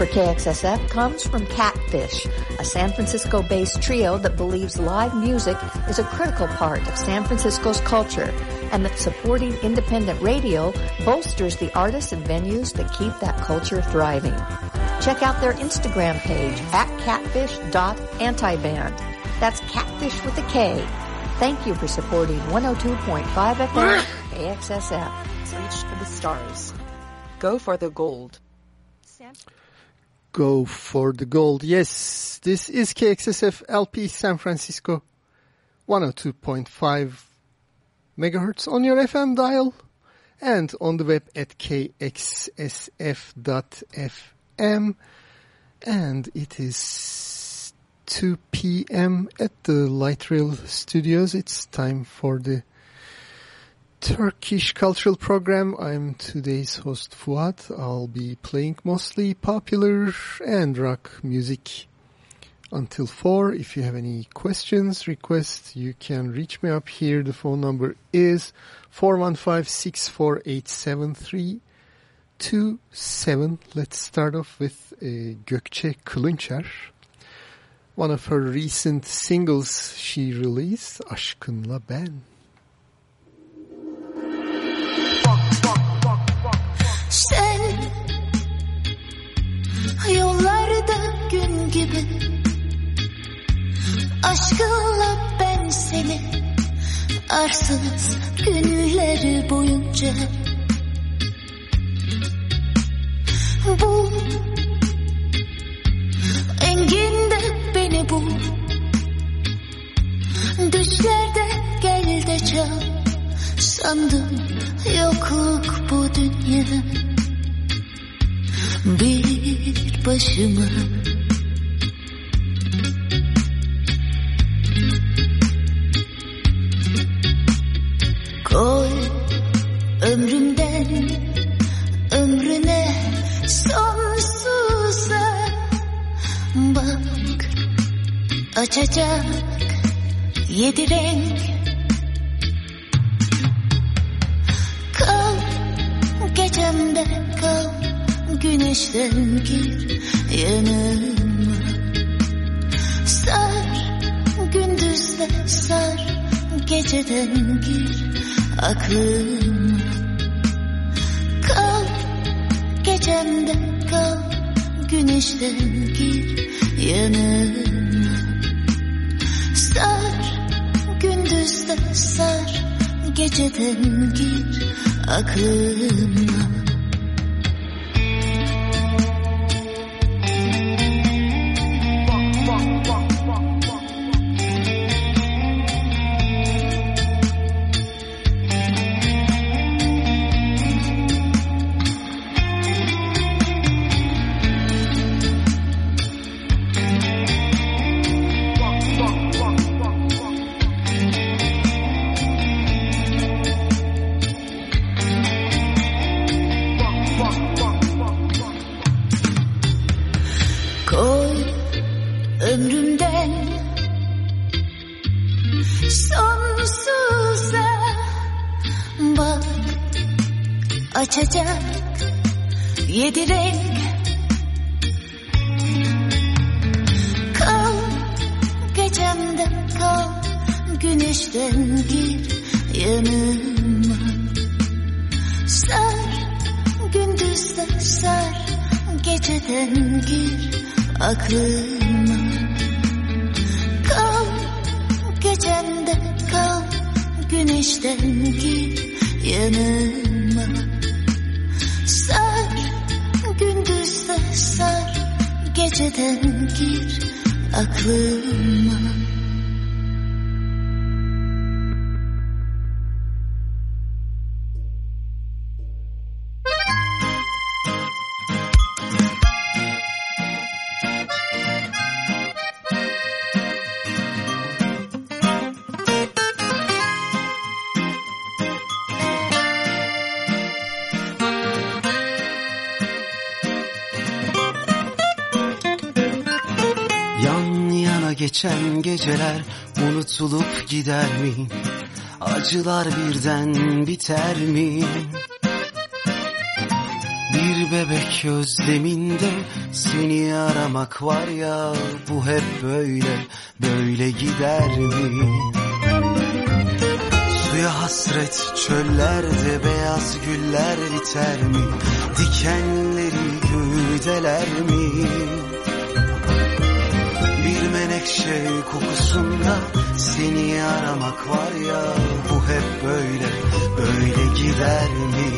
Support for KXSF comes from Catfish, a San Francisco-based trio that believes live music is a critical part of San Francisco's culture and that supporting independent radio bolsters the artists and venues that keep that culture thriving. Check out their Instagram page at catfish.antiband. That's catfish with a K. Thank you for supporting 102.5 FM ah! KXSF. Reach for the stars. Go for the gold. Go for the gold. Yes, this is KXSF LP San Francisco 102.5 megahertz on your FM dial and on the web at kxsf.fm and it is 2 p.m. at the Light Rail Studios. It's time for the Turkish cultural program. I'm today's host Fuat. I'll be playing mostly popular and rock music until 4. If you have any questions, requests, you can reach me up here. The phone number is 415-648-7327. Let's start off with uh, Gökçe Kılınçer. One of her recent singles she released, Aşkınla Ben. Sen yollarda gün gibi. Aşkınla ben seni arsız günleri boyunca. Bu enginde beni bul Düşlerde gel de çal. Sandım yokluk bu dünya Bir başıma. Koy ömrümden ömrüne sonsuza. Bak açacak yedi renk. Kal gecemde kal Güneşten gir yanıma. Sar gündüzle sar Geceden gir aklıma. Kal gecemde kal Güneşten gir yanıma. Sar gündüzle sar Geceden gir aklıma ömrümden sonsuza Bak açacak yedi renk. Kal gecemde kal Güneşten gir yanıma. Sar gündüzde sar Geceden gir aklıma Güneşten gir yanıma. Sar gündüzde sar Geceden gir aklıma unutulup gider mi? Acılar birden biter mi? Bir bebek özleminde seni aramak var ya bu hep böyle böyle gider mi? Suya hasret çöllerde beyaz güller biter mi? Dikenleri güdeler mi? Bir menekşe kokusunda seni aramak var ya bu hep böyle böyle gider mi?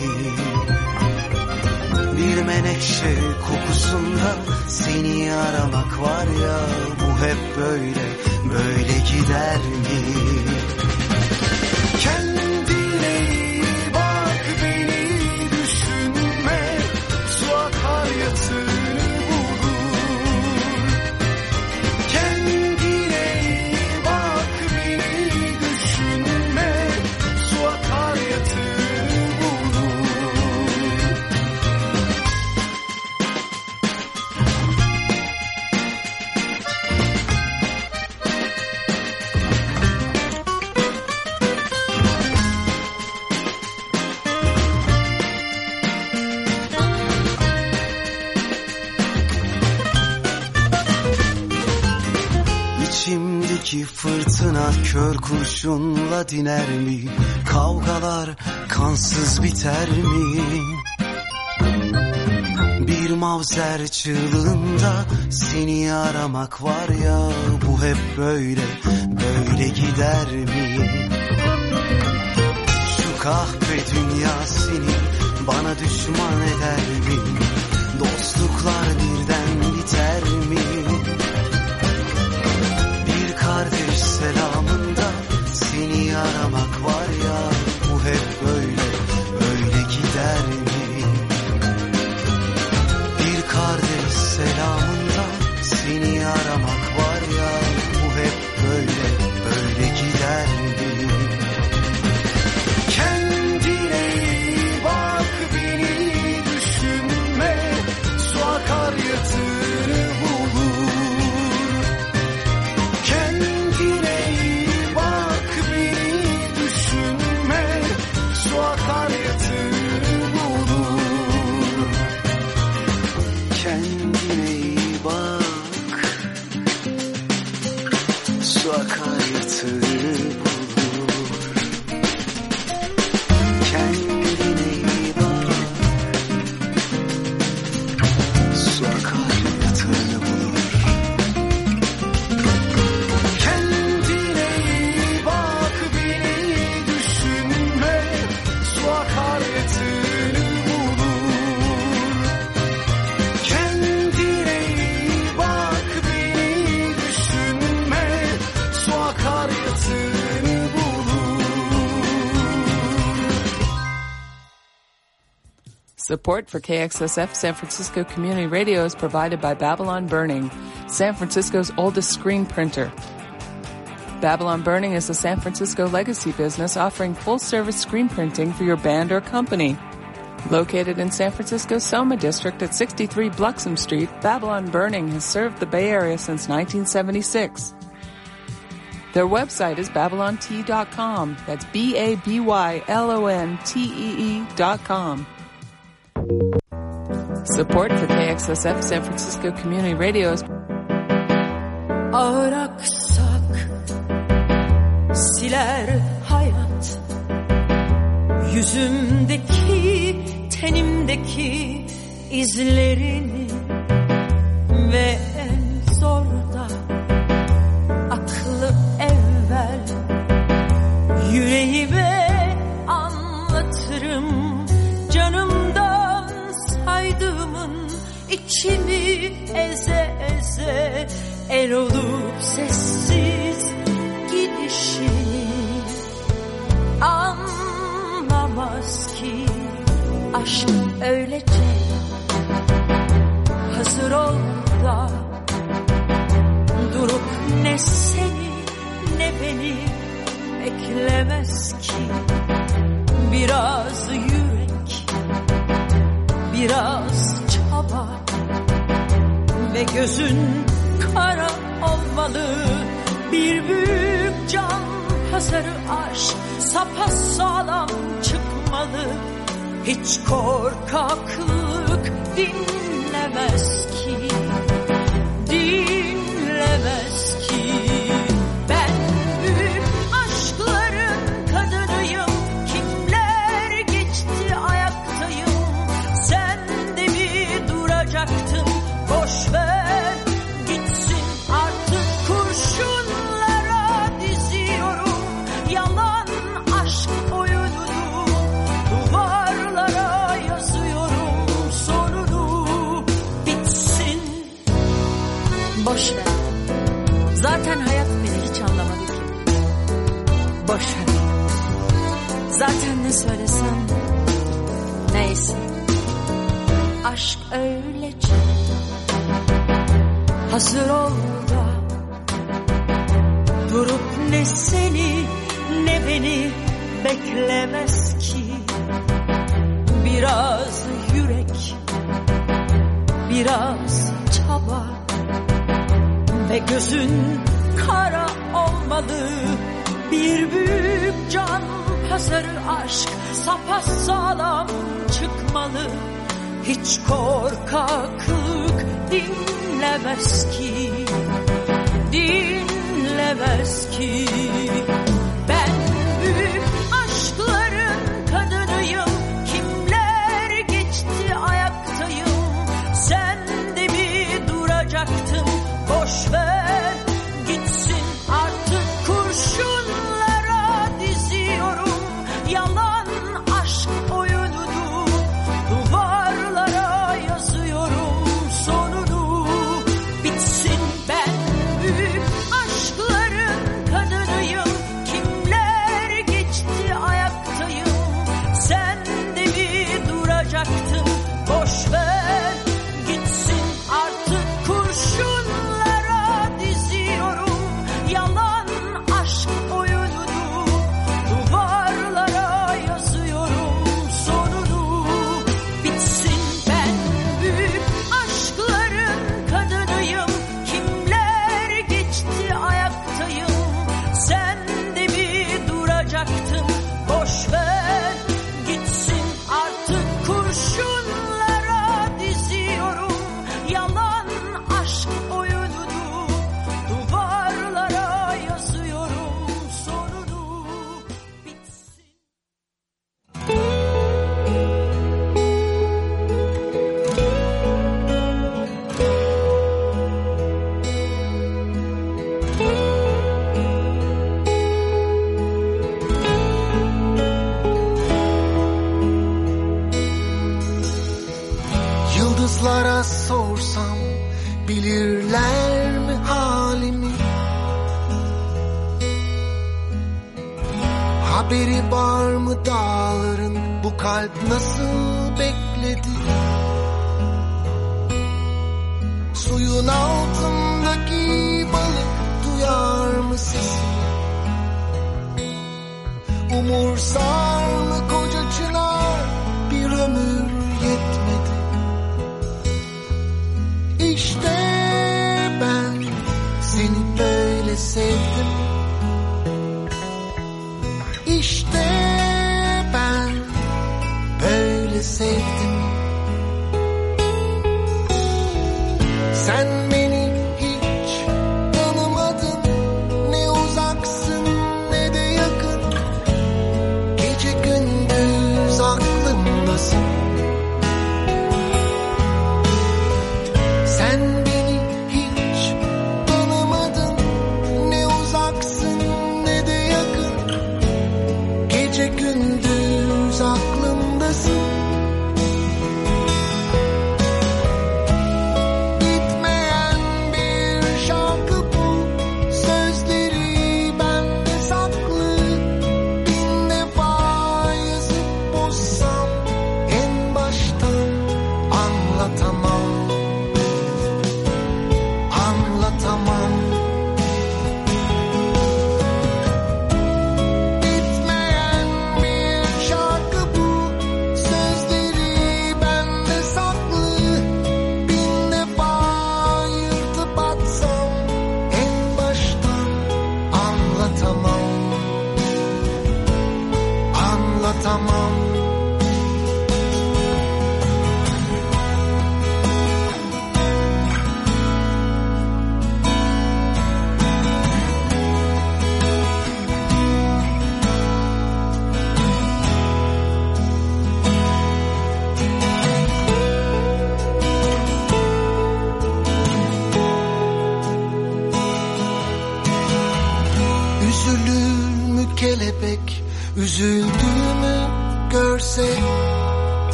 Bir menekşe kokusunda seni aramak var ya bu hep böyle böyle gider mi? Kendine kör kurşunla diner mi? Kavgalar kansız biter mi? Bir mavzer çığlığında seni aramak var ya bu hep böyle böyle gider mi? Şu kahpe dünya seni bana düşman eder mi? Dostluklar birden biter mi? Bir kardeş selamında seni aramak Support for KXSF San Francisco Community Radio is provided by Babylon Burning, San Francisco's oldest screen printer. Babylon Burning is a San Francisco legacy business offering full service screen printing for your band or company. Located in San Francisco's Soma District at 63 Bluxom Street, Babylon Burning has served the Bay Area since 1976. Their website is babylontee.com. That's B-A-B-Y-L-O-N-T-E-E dot com. Support for KXSF San Francisco Community Radio is Ağır aksak siler hayat. Yüzümdeki tenimdeki izlerini Ve eze el olup sessiz gidişini anlamaz ki aşk öylece hazır ol da durup ne seni ne beni beklemez ki. Biraz yürek biraz çaba ve gözün kara olmalı. Bir büyük can pazarı aş sapasağlam çıkmalı. Hiç korkaklık dinlemez ki dinlemez ki. aşk öylece hazır ol da durup ne seni ne beni beklemez ki. Biraz yürek biraz çaba ve gözün kara olmalı bir büyük can pazarı aşk sapasağlam çıkmalı hiç korkaklık dinlemez ki dinlemez ki. Ben büyük aşkların kadınıyım kimler geçti ayaktayım? Sen de bir duracaktın? Boş بعد نص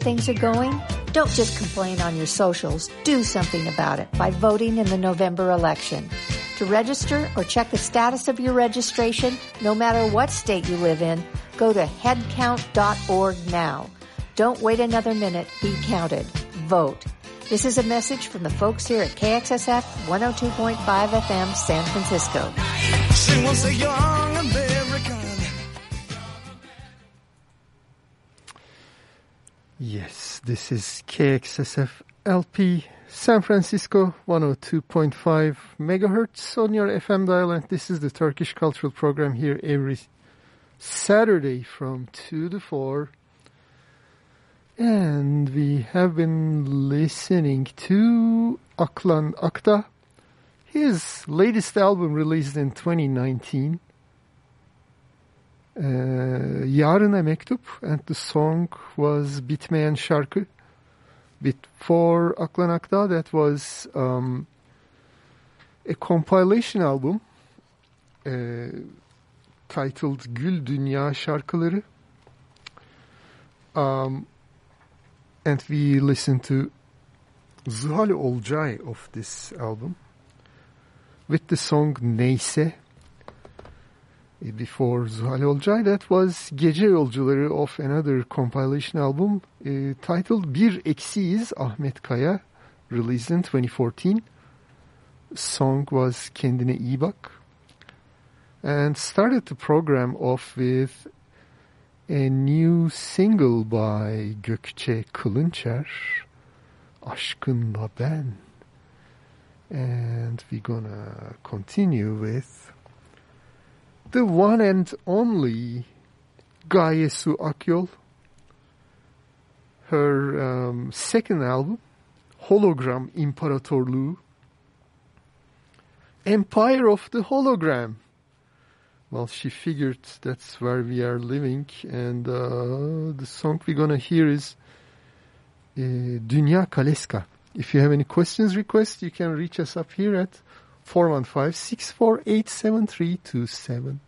things are going? Don't just complain on your socials. Do something about it by voting in the November election. To register or check the status of your registration, no matter what state you live in, go to headcount.org now. Don't wait another minute. Be counted. Vote. This is a message from the folks here at KXSF 102.5 FM San Francisco. This is KXSF LP San Francisco 102.5 megahertz on your FM dial and this is the Turkish Cultural Program here every Saturday from 2 to 4 and we have been listening to Aklan Akdağ his latest album released in 2019 uh, Yarına Mektup and the song was Bitmeyen Şarkı. Before Aklan Akta that was um, a compilation album uh, titled Gül Dünya Şarkıları. Um, and we listened to Zuhal Olcay of this album with the song Neyse before Zuhal Olcay. That was Gece Yolcuları of another compilation album uh, titled Bir Eksiyiz Ahmet Kaya, released in 2014. Song was Kendine İyi Bak. And started the program off with a new single by Gökçe Kılınçer, Aşkınla Ben. And we're gonna continue with the one and only Gaye Su Akyol. Her um, second album, Hologram İmparatorluğu, Empire of the Hologram. Well, she figured that's where we are living, and uh, the song we're gonna hear is uh, Dünya Kaleska. If you have any questions, requests, you can reach us up here at 415 648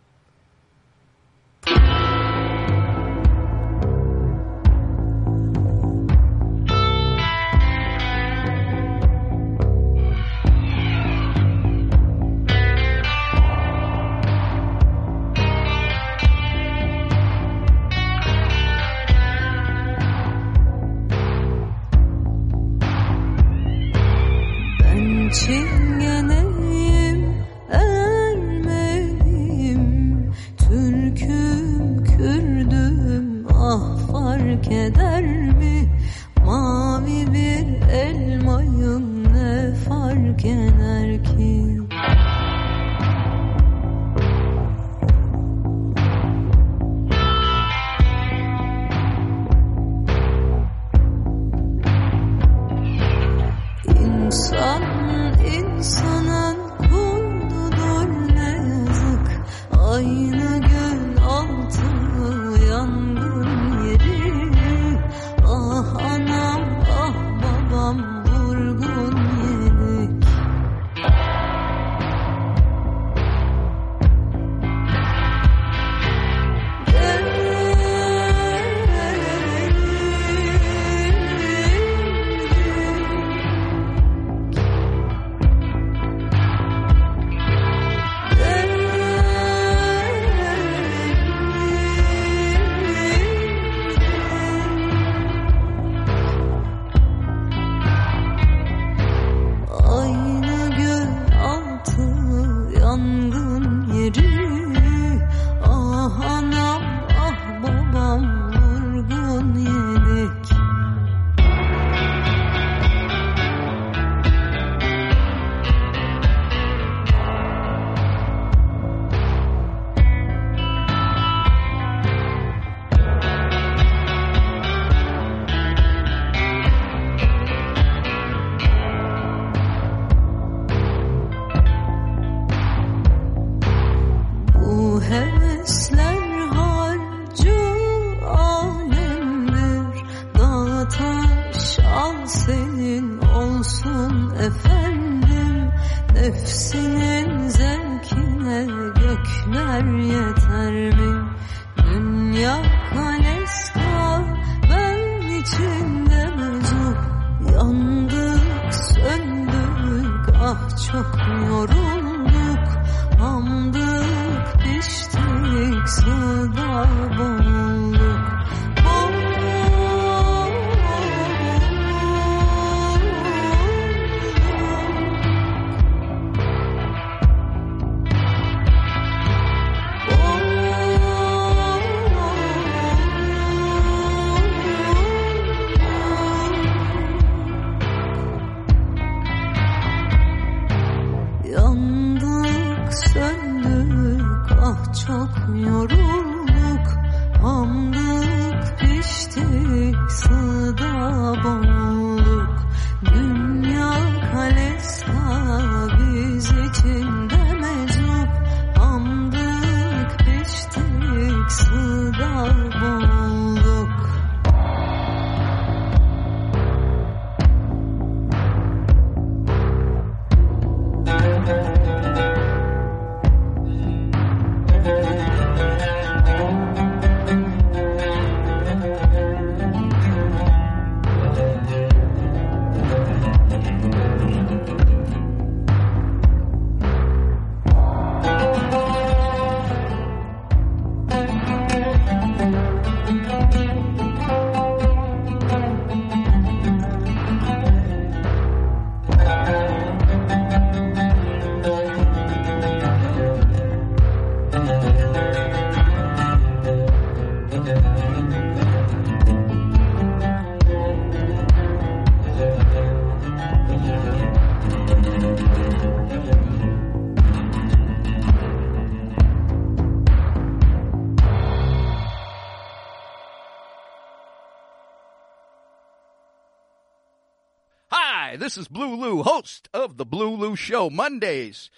of the Blue Lou Show, Mondays,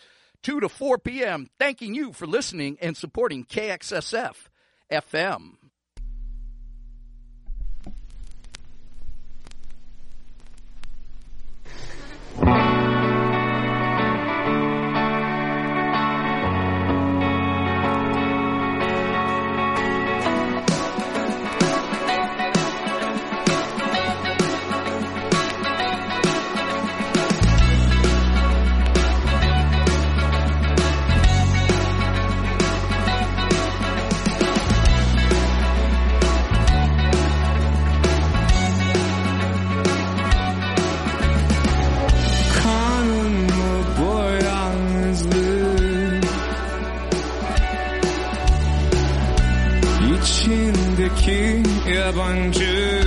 2 to 4 p.m. Thanking you for listening and supporting KXSF FM. a bunch of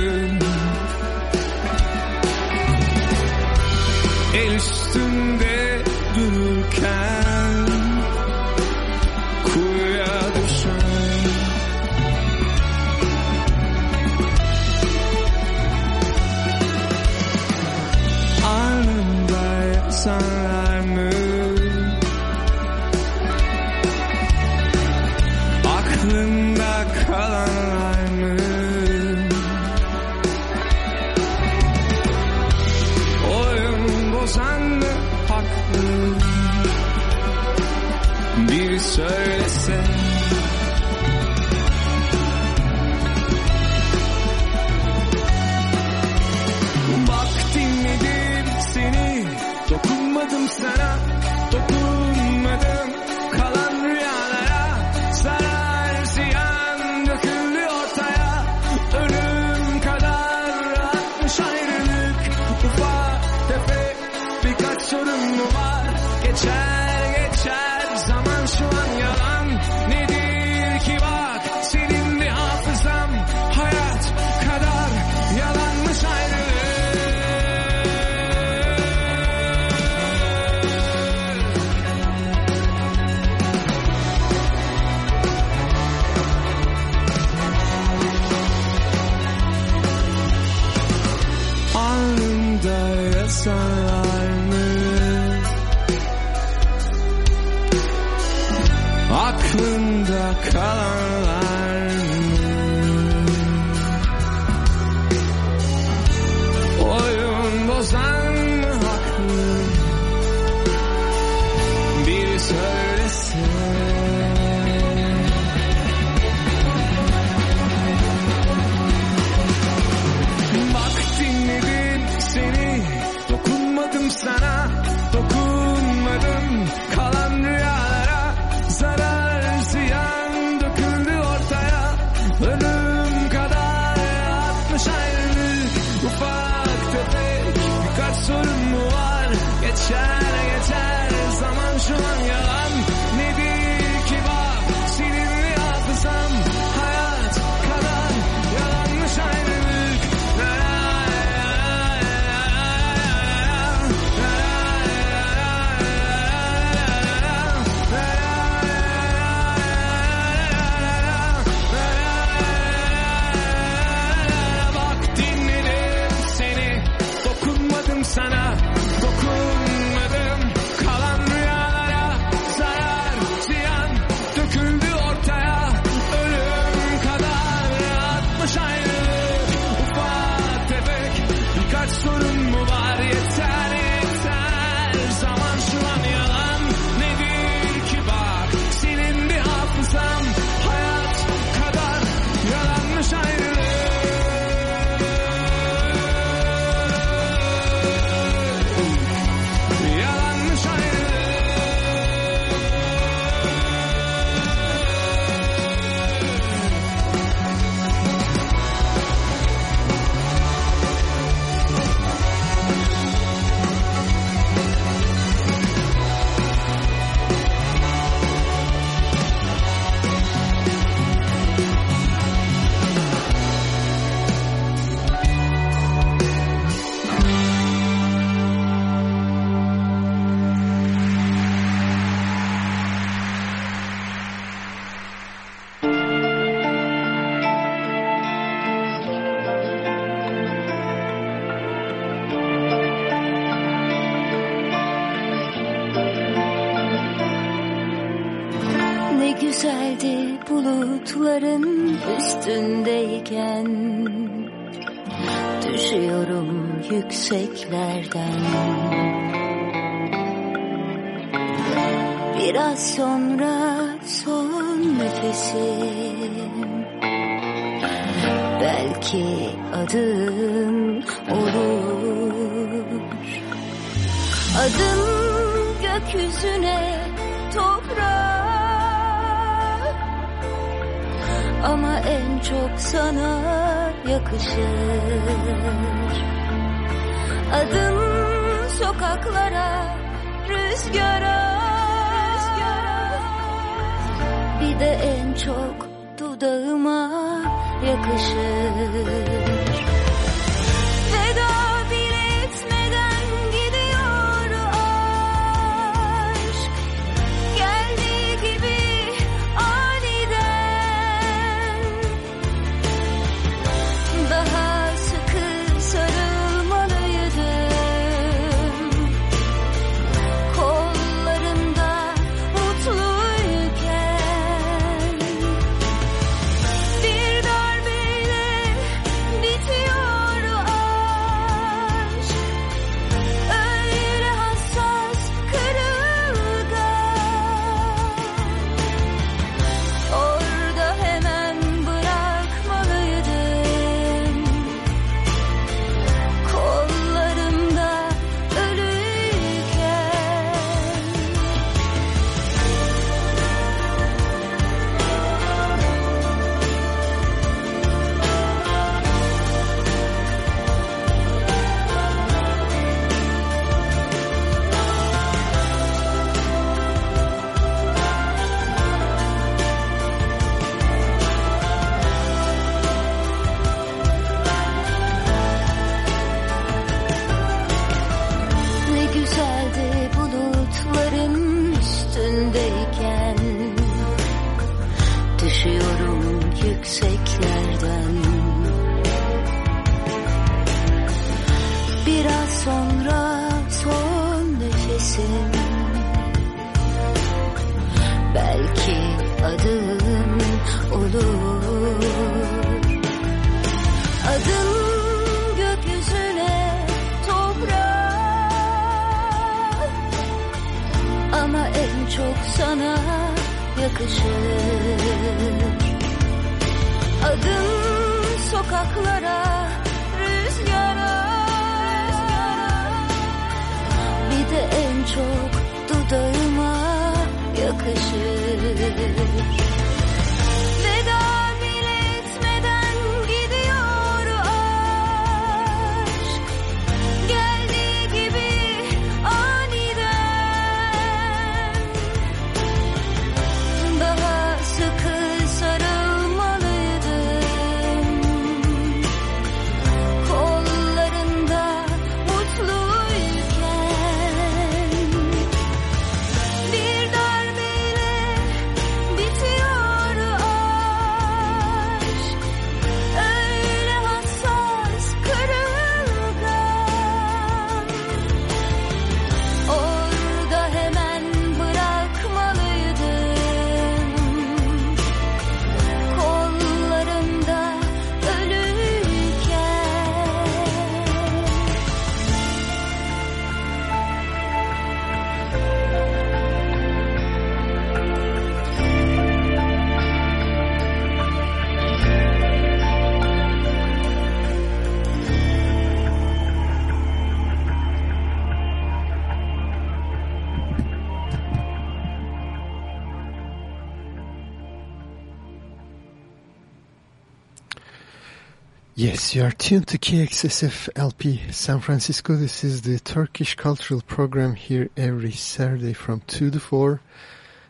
Yes, you are tuned to KXSF LP San Francisco. This is the Turkish Cultural Program here every Saturday from 2 to 4.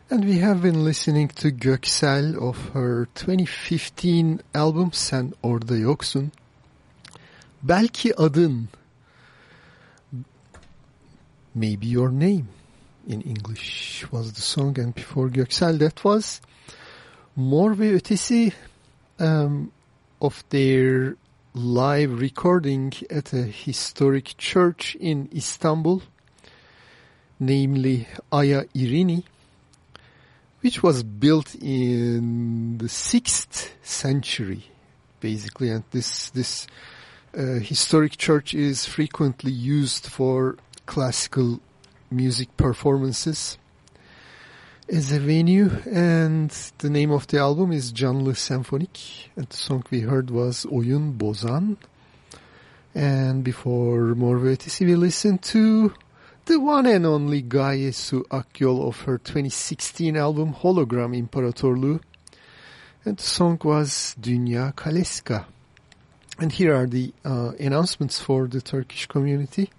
And we have been listening to Göksel of her 2015 album Sen Orada Yoksun. Belki Adın. Maybe Your Name in English was the song. And before Göksel that was Mor ve Ötesi um, of their live recording at a historic church in Istanbul, namely Aya Irini, which was built in the 6th century, basically. And this, this uh, historic church is frequently used for classical music performances as a venue and the name of the album is Canlı Senfonik. And the song we heard was Oyun Bozan. And before Mor ve Ötesi we listened to the one and only Gaye Su Akyol of her 2016 album Hologram İmparatorluğu. And the song was Dünya Kaleska. And here are the uh, announcements for the Turkish community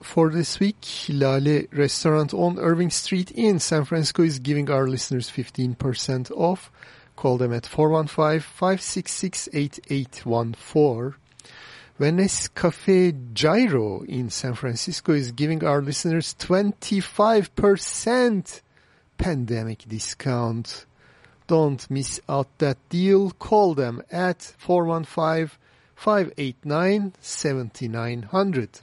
for this week, Lale Restaurant on Irving Street in San Francisco is giving our listeners 15% off. Call them at 415-566-8814. Venice Cafe Gyro in San Francisco is giving our listeners 25% pandemic discount. Don't miss out that deal. Call them at 415-589-7900.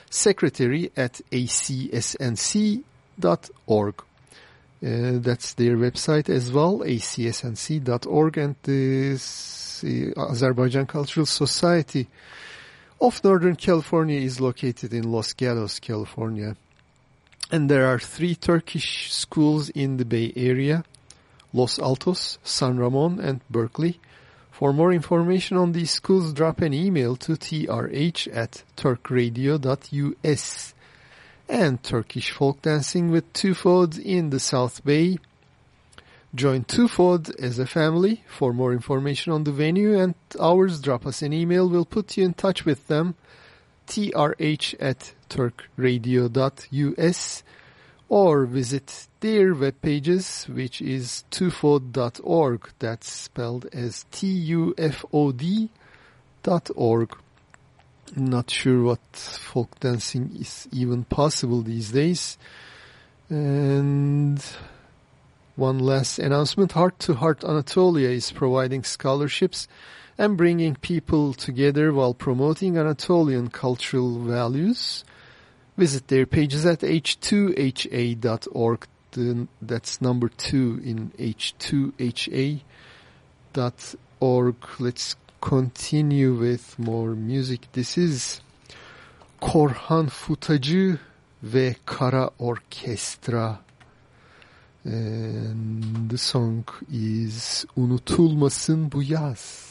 secretary at acsnc.org. Uh, that's their website as well, acsnc.org, and the uh, Azerbaijan Cultural Society of Northern California is located in Los Gatos, California. And there are three Turkish schools in the Bay Area, Los Altos, San Ramon, and Berkeley. For more information on these schools, drop an email to trh at turkradio.us. And Turkish folk dancing with two fods in the South Bay. Join Tufod as a family. For more information on the venue and hours, drop us an email. We'll put you in touch with them. trh at turkradio.us or visit their web pages, which is tufod.org. That's spelled as T-U-F-O-D dot org. Not sure what folk dancing is even possible these days. And one last announcement. Heart to Heart Anatolia is providing scholarships and bringing people together while promoting Anatolian cultural values. Visit their pages at h2ha.org. The- That's number two in h2ha.org. Let's continue with more music. This is Korhan Futacı ve Kara Orkestra. And the song is Unutulmasın bu yaz.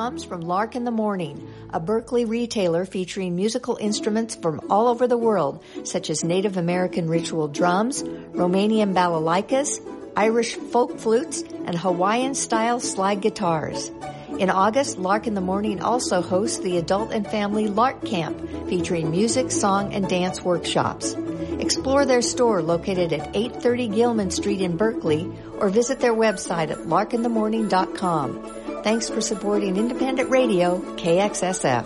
Comes from Lark in the Morning, a Berkeley retailer featuring musical instruments from all over the world, such as Native American ritual drums, Romanian balalaikas, Irish folk flutes, and Hawaiian style slide guitars. In August, Lark in the Morning also hosts the Adult and Family Lark Camp, featuring music, song, and dance workshops. Explore their store located at 830 Gilman Street in Berkeley or visit their website at larkinthemorning.com. Thanks for supporting independent radio, KXSF.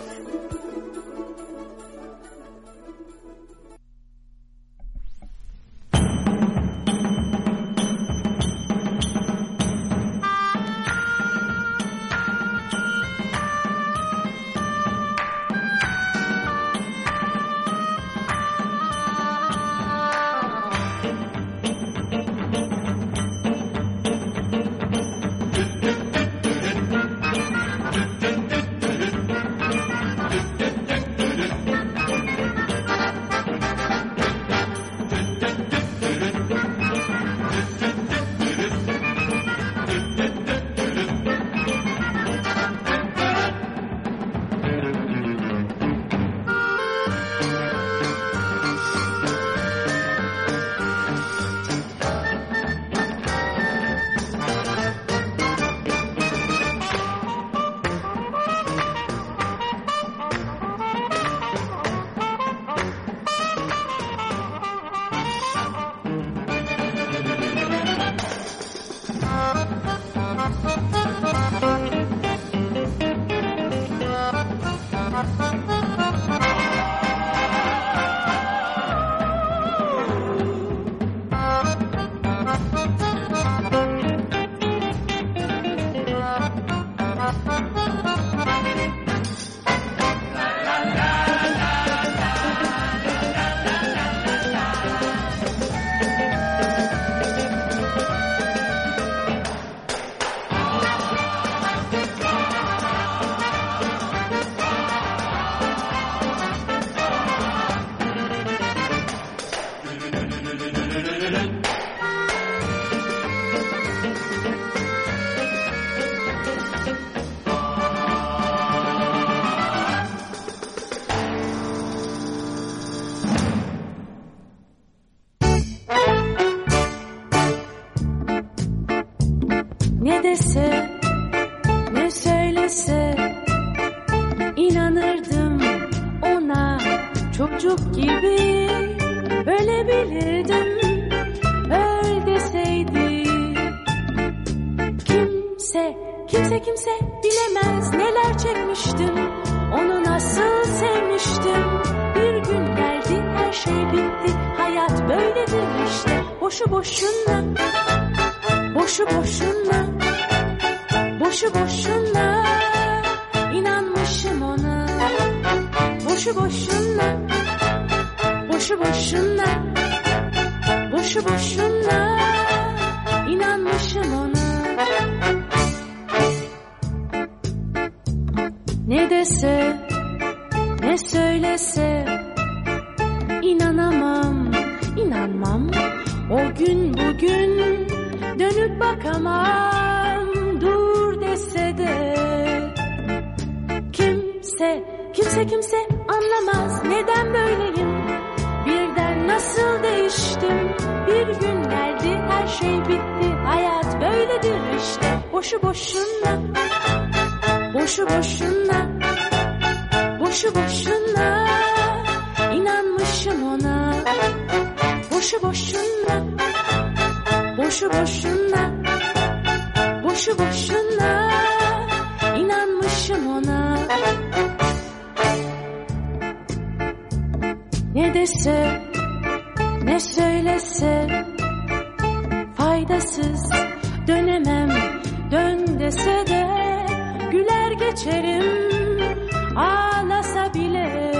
Boşu boşuna inanmışım ona. Boşu boşuna boşu boşuna boşu boşuna inanmışım ona. Ne dese ne söylese inanamam inanmam. O gün bugün dönüp bakamam kimse kimse kimse anlamaz. Neden böyleyim? Birden nasıl değiştim? Bir gün geldi her şey bitti. Hayat böyledir işte. Boşu boşuna boşu boşuna boşu boşuna inanmışım ona. Boşu boşuna boşu boşuna boşu boşuna inanmışım ona dese ne söylese faydasız dönemem. Dön dese de güler geçerim ağlasa bile.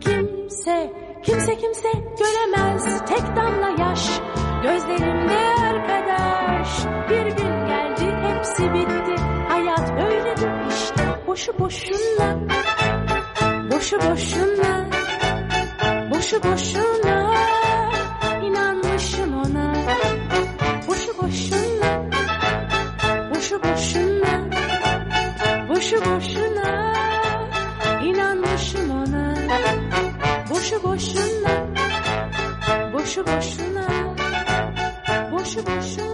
Kimse kimse kimse göremez tek damla yaş. Gözlerimde arkadaş bir gün geldi hepsi bitti. Hayat böyledir işte boşu boşuna boşu boşuna 是果树呢？你那里什么呢？我是不树呢？我是果树呢？我是果树呢？你那里什么呢？我是果树呢？我是果树呢？我是果树。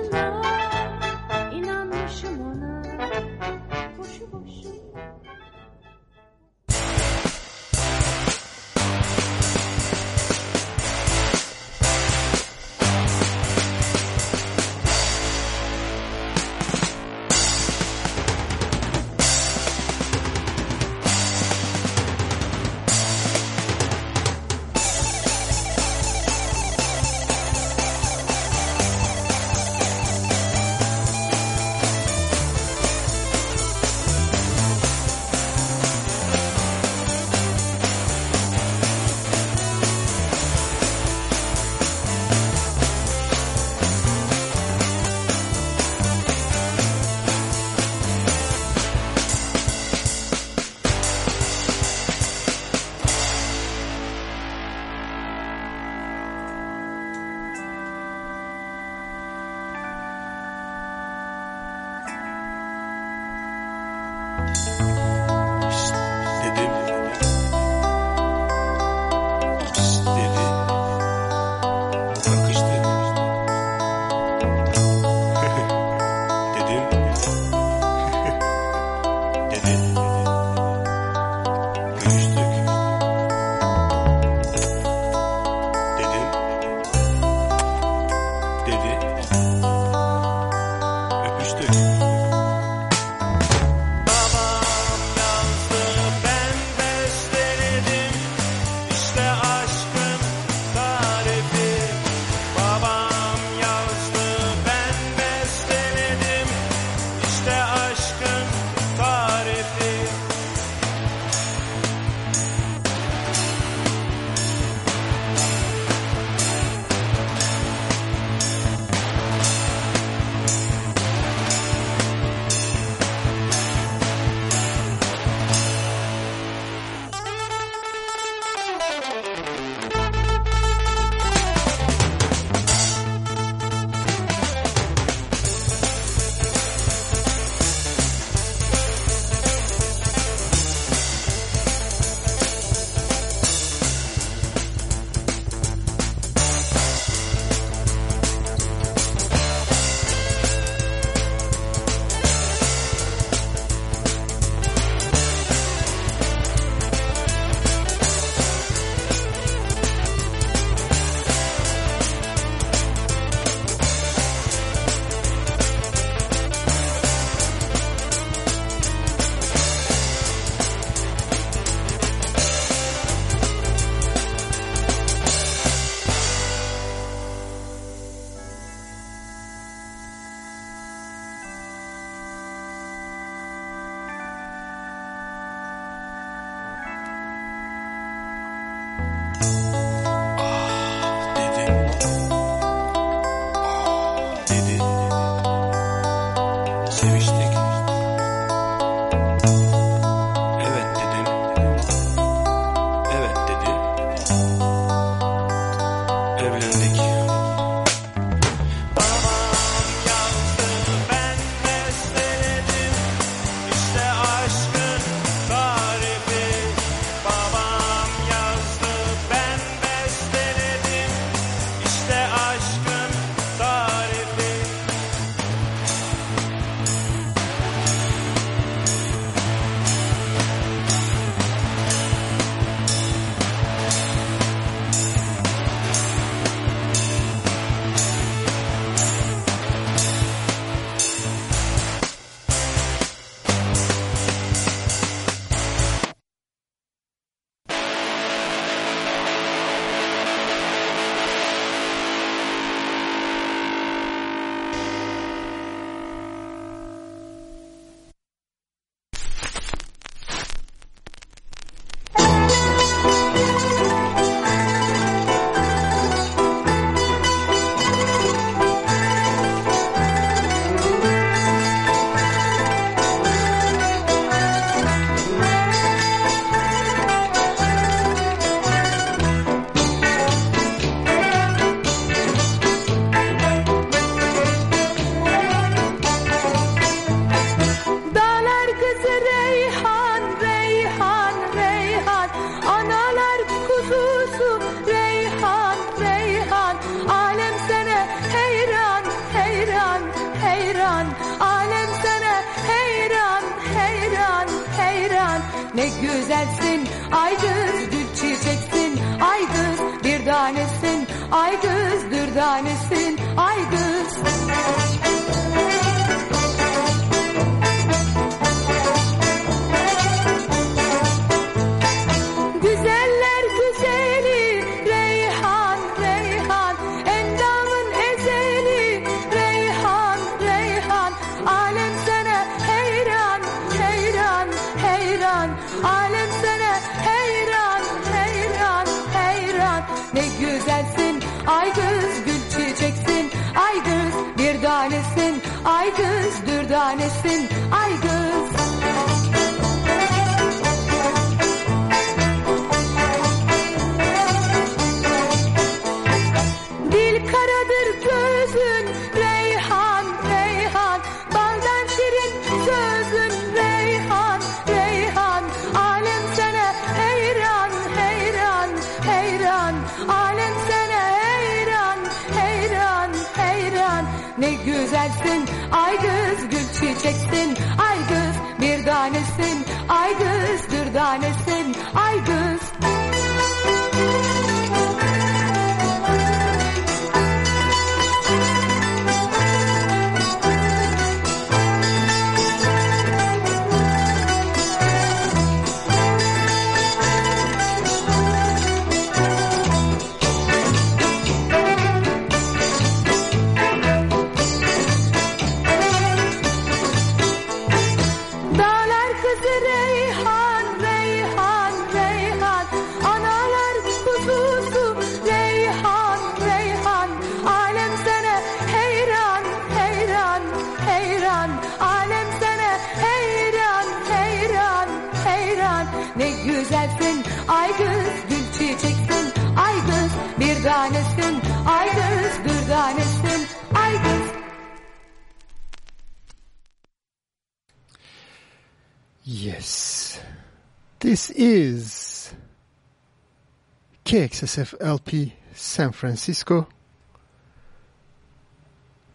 KXSF LP San Francisco.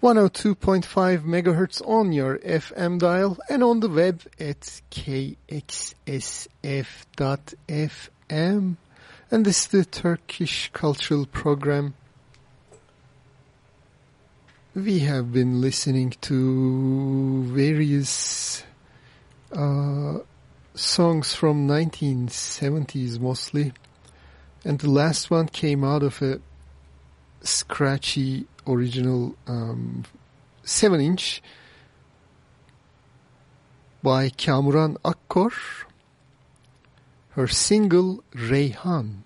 102.5 megahertz on your FM dial and on the web at kxsf.fm. And this is the Turkish Cultural Program. We have been listening to various uh, songs from 1970s mostly. And the last one came out of a scratchy original um, 7 inch by Kamuran Akkor. Her single Reyhan.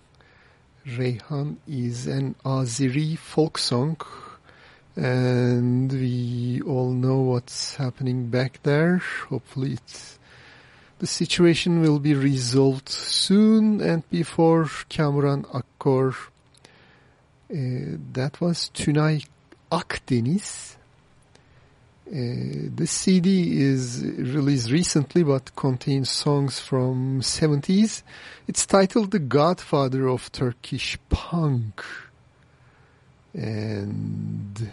Reyhan is an Azeri folk song and we all know what's happening back there. Hopefully it's the situation will be resolved soon and before Kamuran Akkor uh, that was Tünay Akdeniz. Uh, CD is released recently but contains songs from 70s. It's titled The Godfather of Turkish Punk. And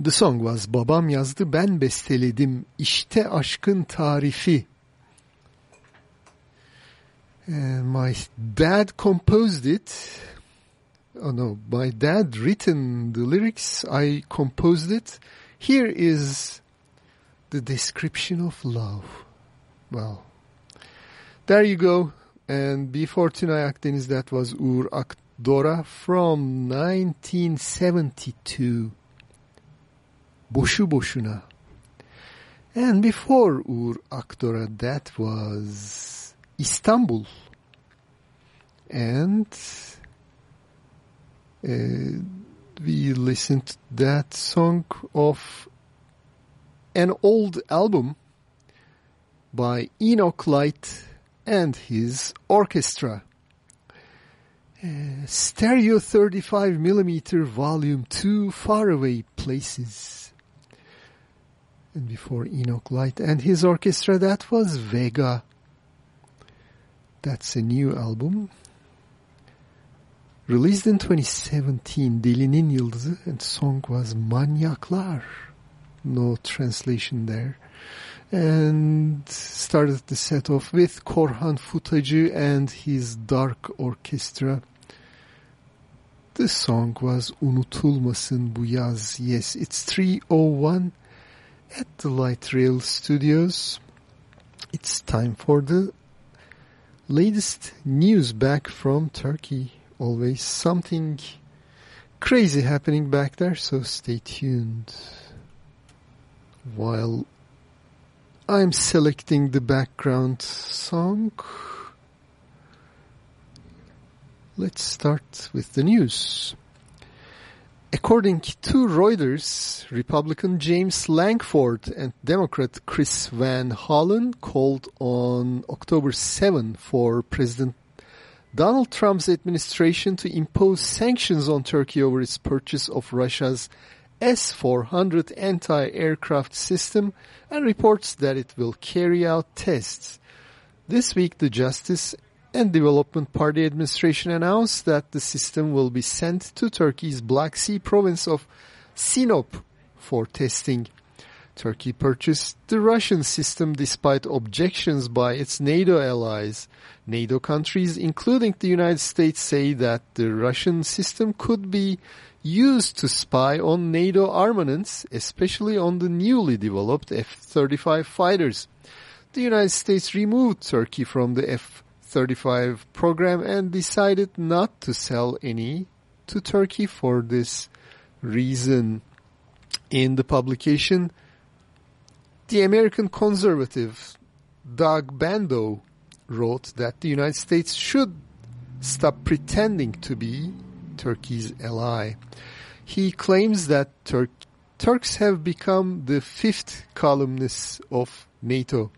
the song was Babam yazdı ben besteledim işte aşkın tarifi. And my dad composed it oh no, my dad written the lyrics, I composed it. Here is the description of love. Well, there you go. And before Tünay Akdeniz, that was Uğur Akdora from 1972. Boşu boşuna. And before Uğur Akdora, that was Istanbul. And uh, we listened to that song of an old album by Enoch Light and his orchestra. Uh, Stereo 35 millimeter volume 2 Faraway Places. And before Enoch Light and his orchestra that was Vega. That's a new album Released in 2017, Delinin Yıldızı and song was Manyaklar. No translation there. And started the set off with Korhan Futacı and his Dark Orchestra. The song was Unutulmasın bu yaz. Yes, it's 3.01 at the Light Rail Studios. It's time for the latest news back from Turkey always something crazy happening back there, so stay tuned. While I'm selecting the background song, let's start with the news. According to Reuters, Republican James Lankford and Democrat Chris Van Hollen called on October 7 for President Donald Trump's administration to impose sanctions on Turkey over its purchase of Russia's S-400 anti-aircraft system and reports that it will carry out tests. This week, the Justice and Development Party administration announced that the system will be sent to Turkey's Black Sea province of Sinop for testing. Turkey purchased the Russian system despite objections by its NATO allies. NATO countries, including the United States, say that the Russian system could be used to spy on NATO armaments, especially on the newly developed F-35 fighters. The United States removed Turkey from the F-35 program and decided not to sell any to Turkey for this reason. In the publication, the American conservative Doug Bandow wrote that the United States should stop pretending to be Turkey's ally. He claims that Tur- Turks have become the fifth columnists of NATO.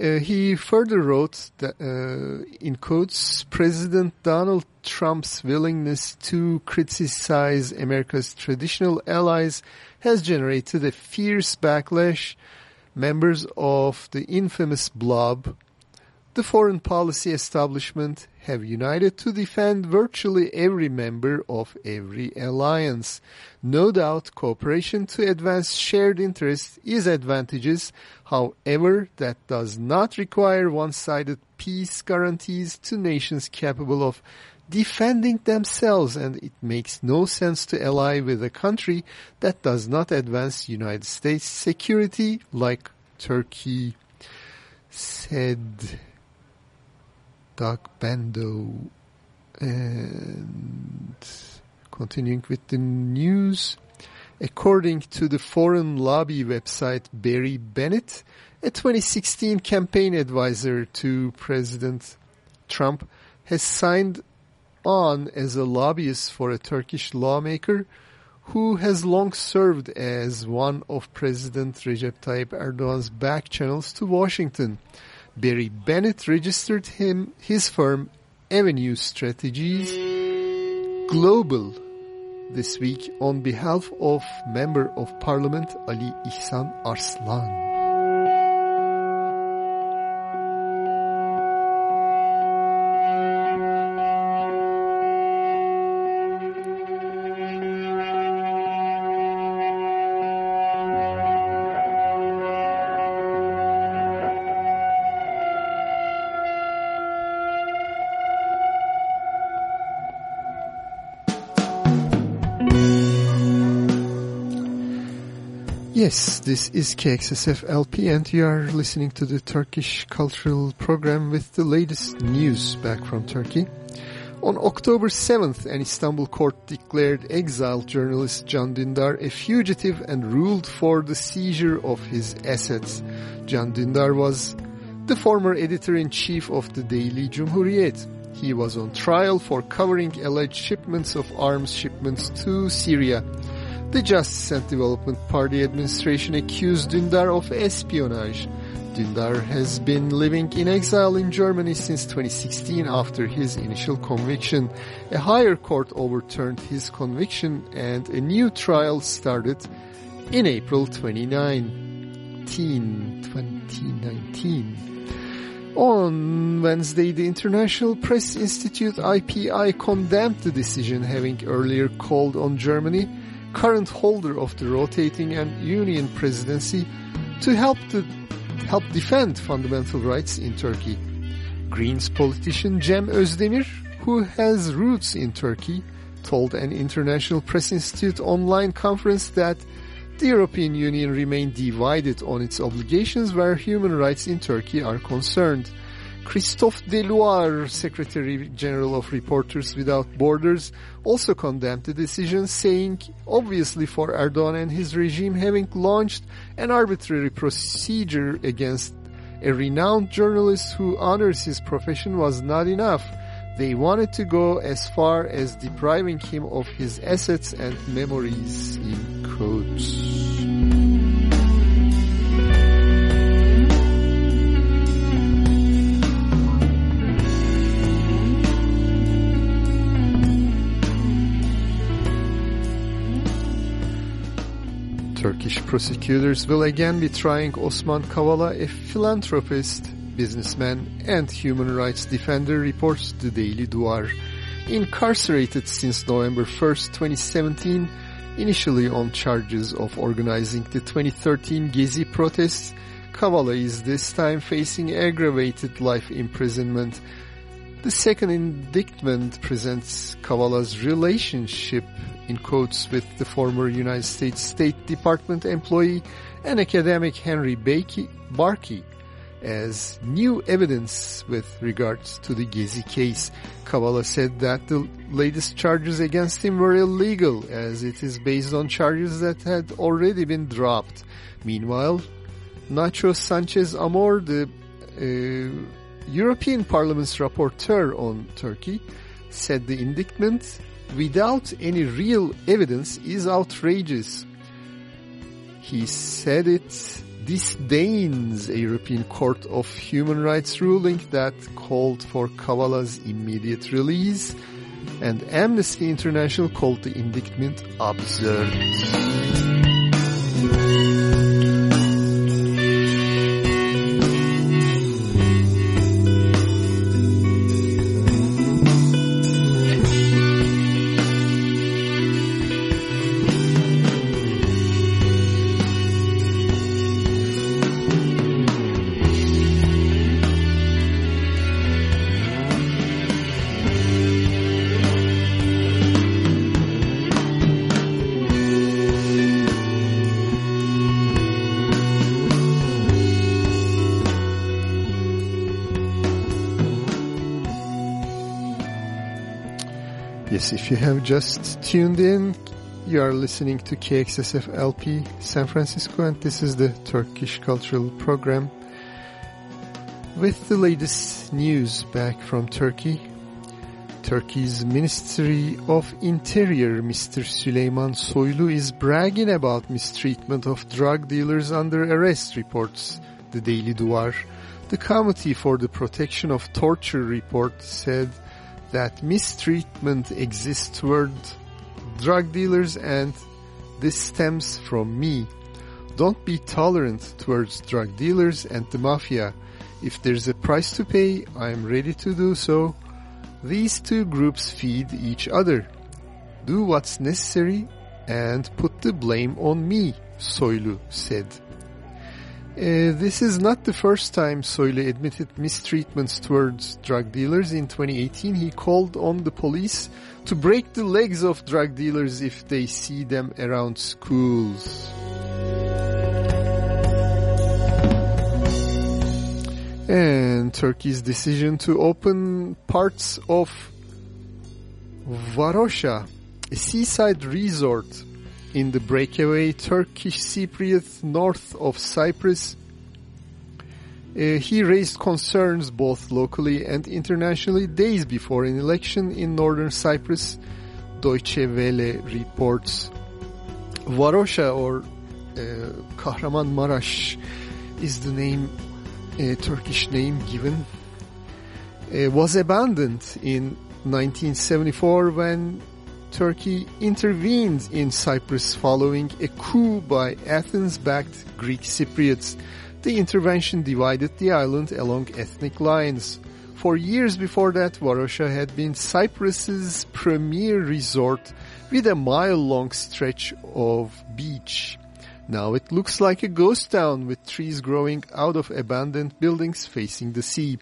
Uh, he further wrote that, uh, in quotes, President Donald Trump's willingness to criticize America's traditional allies has generated a fierce backlash. Members of the infamous blob, the foreign policy establishment, have united to defend virtually every member of every alliance. No doubt cooperation to advance shared interests is advantageous. However, that does not require one-sided peace guarantees to nations capable of defending themselves and it makes no sense to ally with a country that does not advance United States security like Turkey, said Doug Bandow. And continuing with the news, according to the foreign lobby website Barry Bennett, a 2016 campaign advisor to President Trump has signed on as a lobbyist for a Turkish lawmaker who has long served as one of President Recep Tayyip Erdogan's back channels to Washington. Barry Bennett registered him his firm Avenue Strategies Global this week on behalf of Member of Parliament Ali Ihsan Arslan. Yes, this is KXSF LP and you are listening to the Turkish Cultural Program with the latest news back from Turkey. On October 7th, an Istanbul court declared exiled journalist Can Dündar a fugitive and ruled for the seizure of his assets. Can Dündar was the former editor-in-chief of the daily Cumhuriyet. He was on trial for covering alleged shipments of arms shipments to Syria. The Justice and Development Party administration accused Dündar of espionage. Dündar has been living in exile in Germany since 2016 after his initial conviction. A higher court overturned his conviction and a new trial started in April 2019. 2019. On Wednesday, the International Press Institute IPI condemned the decision having earlier called on Germany current holder of the rotating and union presidency to help to help defend fundamental rights in Turkey. Greens politician Cem Özdemir, who has roots in Turkey, told an International Press Institute online conference that the European Union remained divided on its obligations where human rights in Turkey are concerned. Christophe Deloire, Secretary General of Reporters Without Borders, also condemned the decision, saying, obviously for Erdogan and his regime having launched an arbitrary procedure against a renowned journalist who honors his profession was not enough. They wanted to go as far as depriving him of his assets and memories, in quotes. Turkish prosecutors will again be trying Osman Kavala, a philanthropist, businessman, and human rights defender, reports the Daily Duvar. Incarcerated since November 1st, 2017, initially on charges of organizing the 2013 Gezi protests, Kavala is this time facing aggravated life imprisonment. The second indictment presents Kavala's relationship in quotes with the former United States State Department employee and academic Henry Barkey as new evidence with regards to the Gezi case. Kavala said that the latest charges against him were illegal as it is based on charges that had already been dropped. Meanwhile, Nacho Sanchez Amor, the uh, European Parliament's rapporteur on Turkey, said the indictment without any real evidence is outrageous. He said it disdains a European Court of Human Rights ruling that called for Kavala's immediate release, and Amnesty International called the indictment absurd. Have just tuned in, you are listening to KXSF LP San Francisco, and this is the Turkish Cultural Program with the latest news back from Turkey. Turkey's Ministry of Interior, Mr. Süleyman Soylu, is bragging about mistreatment of drug dealers under arrest, reports the Daily Duvar. The Committee for the Protection of Torture report said that mistreatment exists toward drug dealers and this stems from me. Don't be tolerant towards drug dealers and the mafia. If there's a price to pay, I'm ready to do so. These two groups feed each other. Do what's necessary and put the blame on me, Soylu said. Uh, this is not the first time Soylu admitted mistreatments towards drug dealers. In 2018, he called on the police to break the legs of drug dealers if they see them around schools. And Turkey's decision to open parts of Varosha, a seaside resort in the breakaway Turkish Cypriot north of Cyprus. Uh, he raised concerns both locally and internationally days before an election in northern Cyprus. Deutsche Welle reports. Varosha or uh, Kahramanmaraş is the name, uh, Turkish name given, uh, was abandoned in 1974 when Turkey intervened in Cyprus following a coup by Athens-backed Greek Cypriots. The intervention divided the island along ethnic lines. For years before that, Varosha had been Cyprus's premier resort with a mile-long stretch of beach. Now it looks like a ghost town with trees growing out of abandoned buildings facing the sea.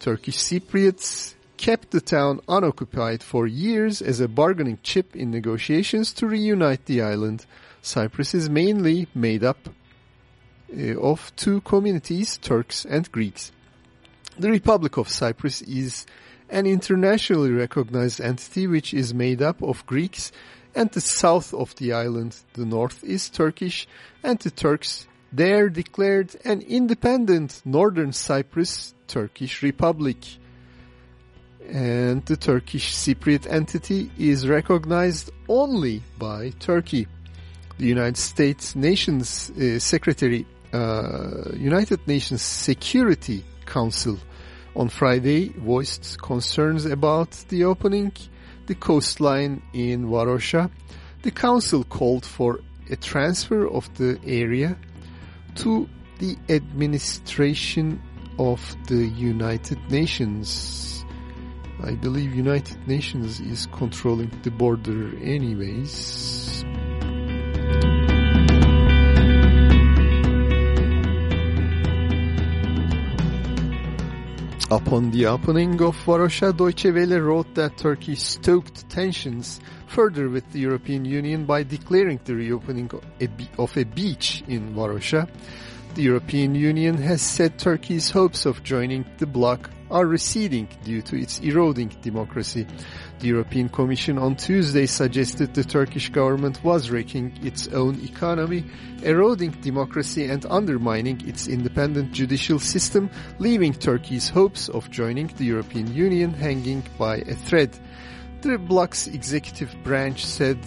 Turkish Cypriots kept the town unoccupied for years as a bargaining chip in negotiations to reunite the island. Cyprus is mainly made up uh, of two communities, Turks and Greeks. The Republic of Cyprus is an internationally recognized entity which is made up of Greeks and the south of the island, the north is Turkish and the Turks there declared an independent Northern Cyprus Turkish Republic and the Turkish Cypriot entity is recognized only by Turkey. The United States Nations uh, Secretary, uh, United Nations Security Council on Friday voiced concerns about the opening the coastline in Varosha. The council called for a transfer of the area to the administration of the United Nations. I believe United Nations is controlling the border anyways. Upon the opening of Varosha, Deutsche Welle wrote that Turkey stoked tensions further with the European Union by declaring the reopening of a beach in Varosha. The European Union has said Turkey's hopes of joining the bloc are receding due to its eroding democracy. The European Commission on Tuesday suggested the Turkish government was wrecking its own economy, eroding democracy and undermining its independent judicial system, leaving Turkey's hopes of joining the European Union hanging by a thread. The bloc's executive branch said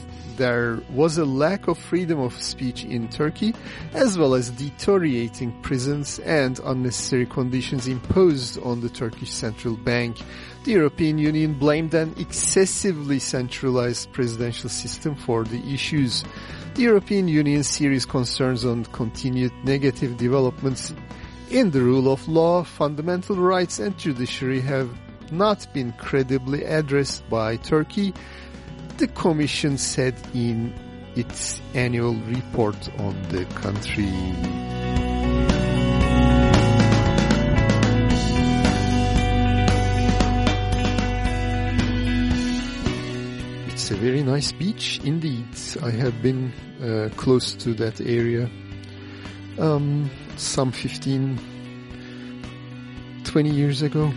there was a lack of freedom of speech in Turkey, as well as deteriorating prisons and unnecessary conditions imposed on the Turkish Central Bank. The European Union blamed an excessively centralized presidential system for the issues. The European Union's serious concerns on continued negative developments in the rule of law, fundamental rights and judiciary have not been credibly addressed by Turkey, the Commission said in its annual report on the country. It's a very nice beach indeed. I have been uh, close to that area um, some 15, 20 years ago.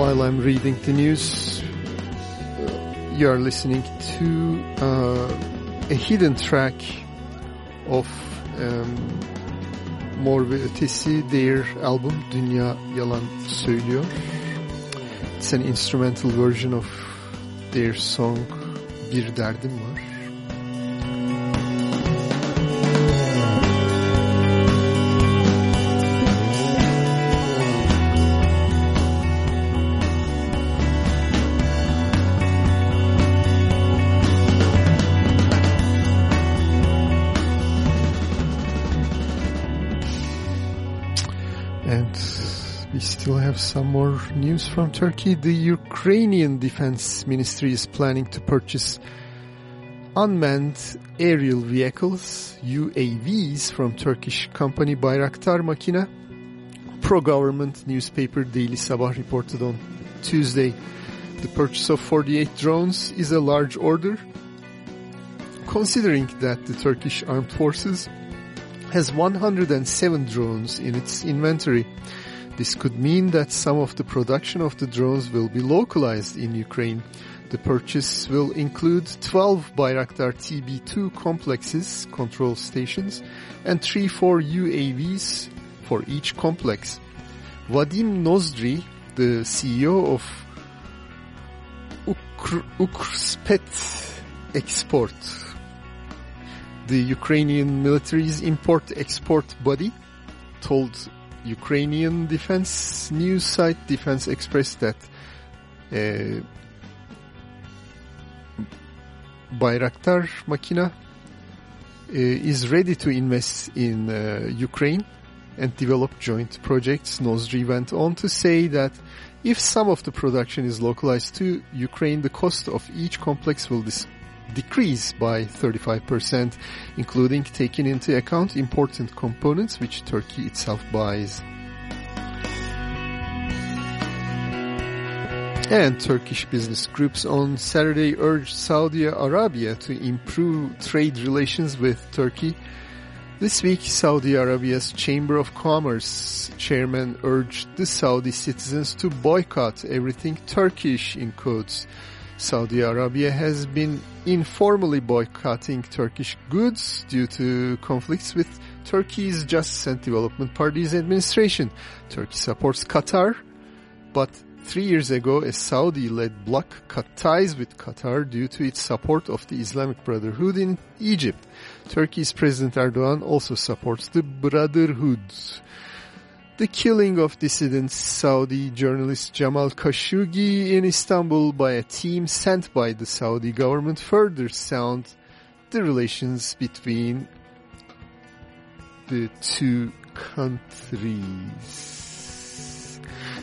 While I'm reading the news, you are listening to uh, a hidden track of um, Mor ve Ötesi their album Dünya Yalan Söylüyor. It's an instrumental version of their song Bir Derdim Var. Have some more news from Turkey. The Ukrainian Defense Ministry is planning to purchase unmanned aerial vehicles, UAVs, from Turkish company Bayraktar Makina. Pro-government newspaper Daily Sabah reported on Tuesday. The purchase of 48 drones is a large order, considering that the Turkish armed forces has 107 drones in its inventory. This could mean that some of the production of the drones will be localized in Ukraine. The purchase will include 12 Bayraktar TB2 complexes, control stations, and 3-4 UAVs for each complex. Vadim Nozdry, the CEO of Ukr- Ukrspet Export, the Ukrainian military's import-export body told Ukrainian defense news site Defense Express that uh, Bayraktar Makina uh, is ready to invest in uh, Ukraine and develop joint projects. Nozdry went on to say that if some of the production is localized to Ukraine, the cost of each complex will dis- decrease by 35%, including taking into account important components which Turkey itself buys. And Turkish business groups on Saturday urged Saudi Arabia to improve trade relations with Turkey. This week, Saudi Arabia's Chamber of Commerce chairman urged the Saudi citizens to boycott everything Turkish in quotes. Saudi Arabia has been informally boycotting Turkish goods due to conflicts with Turkey's Justice and Development Party's administration. Turkey supports Qatar, but three years ago a Saudi-led bloc cut ties with Qatar due to its support of the Islamic Brotherhood in Egypt. Turkey's President Erdogan also supports the Brotherhood. The killing of dissident Saudi journalist Jamal Khashoggi in Istanbul by a team sent by the Saudi government further sound the relations between the two countries.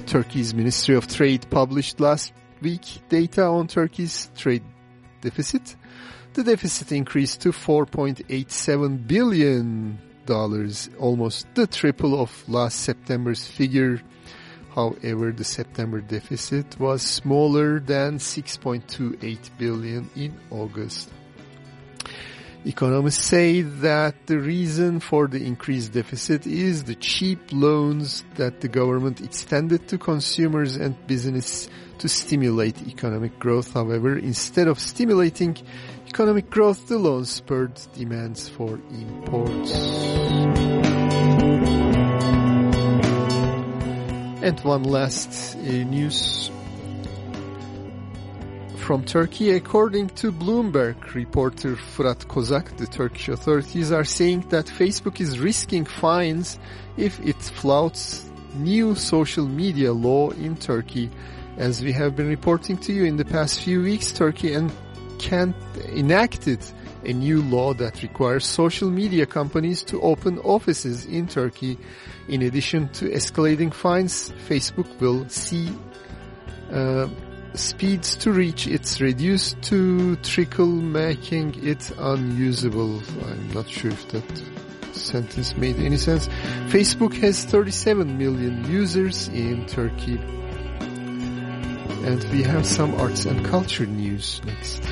Turkey's Ministry of Trade published last week data on Turkey's trade deficit. The deficit increased to 4.87 billion almost the triple of last September's figure. However, the September deficit was smaller than 6.28 billion in August. Economists say that the reason for the increased deficit is the cheap loans that the government extended to consumers and business to stimulate economic growth. However, instead of stimulating economic growth alone spurred demands for imports. And one last uh, news from Turkey. According to Bloomberg reporter Fırat Kozok, the Turkish authorities are saying that Facebook is risking fines if it flouts new social media law in Turkey. As we have been reporting to you in the past few weeks, Turkey and can enacted a new law that requires social media companies to open offices in Turkey. In addition to escalating fines, Facebook will see uh, speeds to reach its reduced to trickle, making it unusable. I'm not sure if that sentence made any sense. Facebook has 37 million users in Turkey. And we have some arts and culture news next.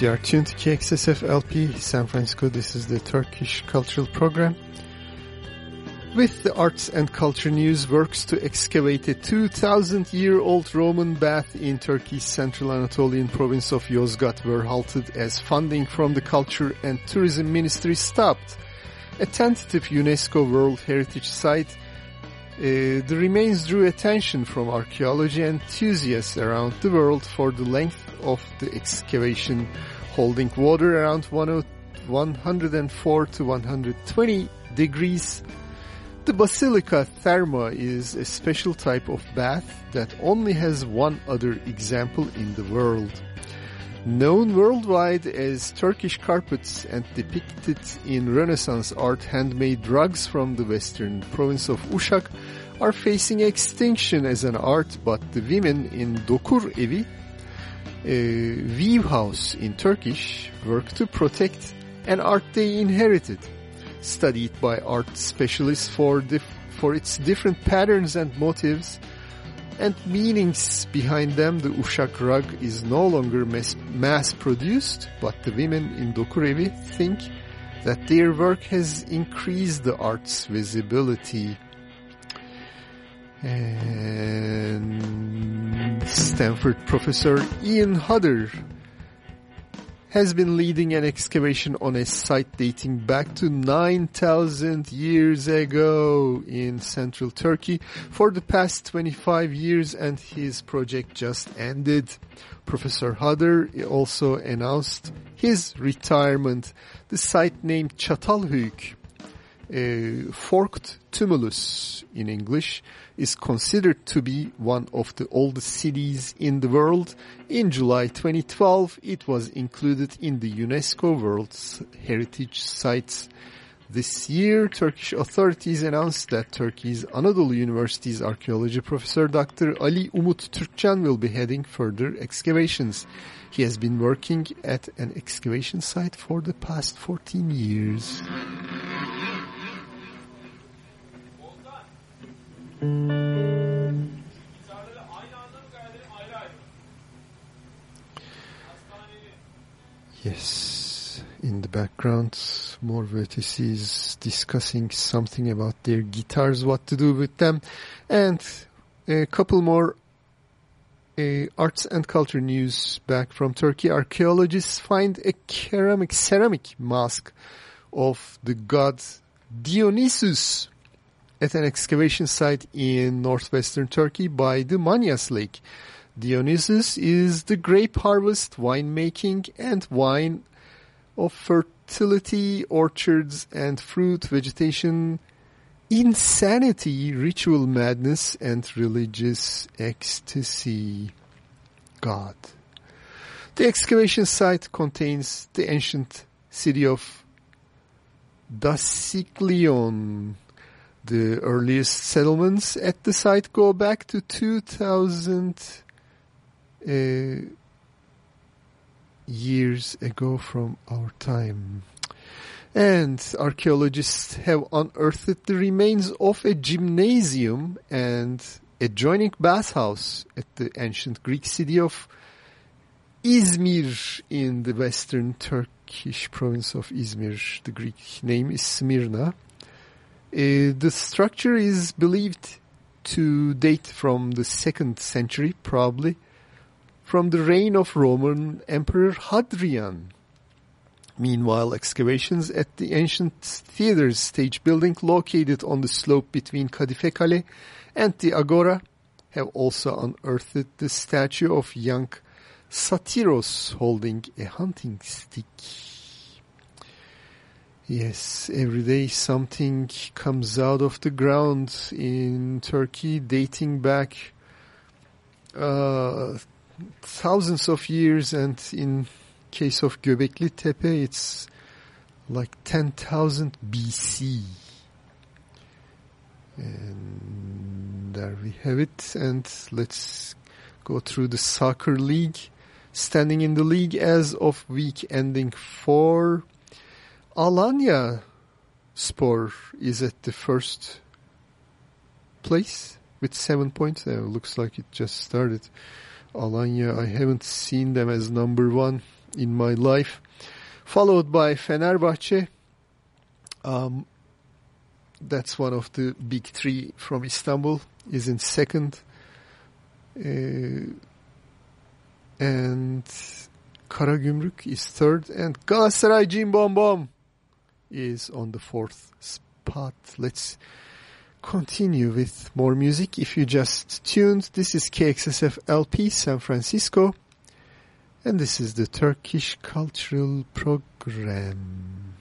You are tuned to KXSF LP San Francisco. This is the Turkish Cultural Program. With the arts and culture news, works to excavate a 2,000-year-old Roman bath in Turkey's central Anatolian province of Yozgat were halted as funding from the Culture and Tourism Ministry stopped. A tentative UNESCO World Heritage Site, uh, the remains drew attention from archaeology enthusiasts around the world for the length of the excavation, holding water around 10 104 to 120 degrees. The Basilica Therma is a special type of bath that only has one other example in the world. Known worldwide as Turkish carpets and depicted in Renaissance art handmade rugs from the western province of Uşak are facing extinction as an art but the women in Dokur Evi, weave house in Turkish, work to protect an art they inherited. Studied by art specialists for, for its different patterns and motives, and meanings behind them, the Uşak rug is no longer mass, mass produced, but the women in Dokurevi think that their work has increased the art's visibility. And Stanford professor Ian Hodder has been leading an excavation on a site dating back to 9,000 years ago in central Turkey for the past 25 years and his project just ended. Professor Hodder also announced his retirement. The site named Çatalhöyük, a forked tumulus in English, is considered to be one of the oldest cities in the world. In July 2012, it was included in the UNESCO World Heritage Sites. This year, Turkish authorities announced that Turkey's Anadolu University's archaeology professor Dr. Ali Umut Türkcan will be heading further excavations. He has been working at an excavation site for the past 14 years. Yes, in the background, Mor ve Ötesi discussing something about their guitars, what to do with them, and a couple more uh, arts and culture news back from Turkey. Archaeologists find a ceramic ceramic mask of the god Dionysus at an excavation site in northwestern Turkey by the Manyas Lake. Dionysus is the grape harvest, winemaking, and wine of fertility, orchards, and fruit vegetation, insanity, ritual madness, and religious ecstasy. god. The excavation site contains the ancient city of Daskyleion. The earliest settlements at the site go back to 2000 uh, years ago from our time. And archaeologists have unearthed the remains of a gymnasium and adjoining bathhouse at the ancient Greek city of Izmir in the western Turkish province of Izmir. The Greek name is Smyrna. Uh, the structure is believed to date from the second century, probably from the reign of Roman Emperor Hadrian. Meanwhile, excavations at the ancient theater's stage building located on the slope between Kadife Kale and the Agora have also unearthed the statue of young Satyros holding a hunting stick. Yes, every day something comes out of the ground in Turkey dating back uh, thousands of years and in case of Göbekli Tepe it's like 10,000 BC. And there we have it and let's go through the soccer league. Standing in the league as of week ending 4 Alanya Spor is at the first place with seven points. Uh, looks like it just started. Alanya, I haven't seen them as number one in my life. Followed by Fenerbahce. Um, that's one of the big three from Istanbul, is in second. Uh, and Karagümrük is third. And Galatasaray Cim Bom Bom is on the fourth spot. Let's continue with more music. If you just tuned, this is KXSF LP San Francisco, and this is the Turkish Cultural Program.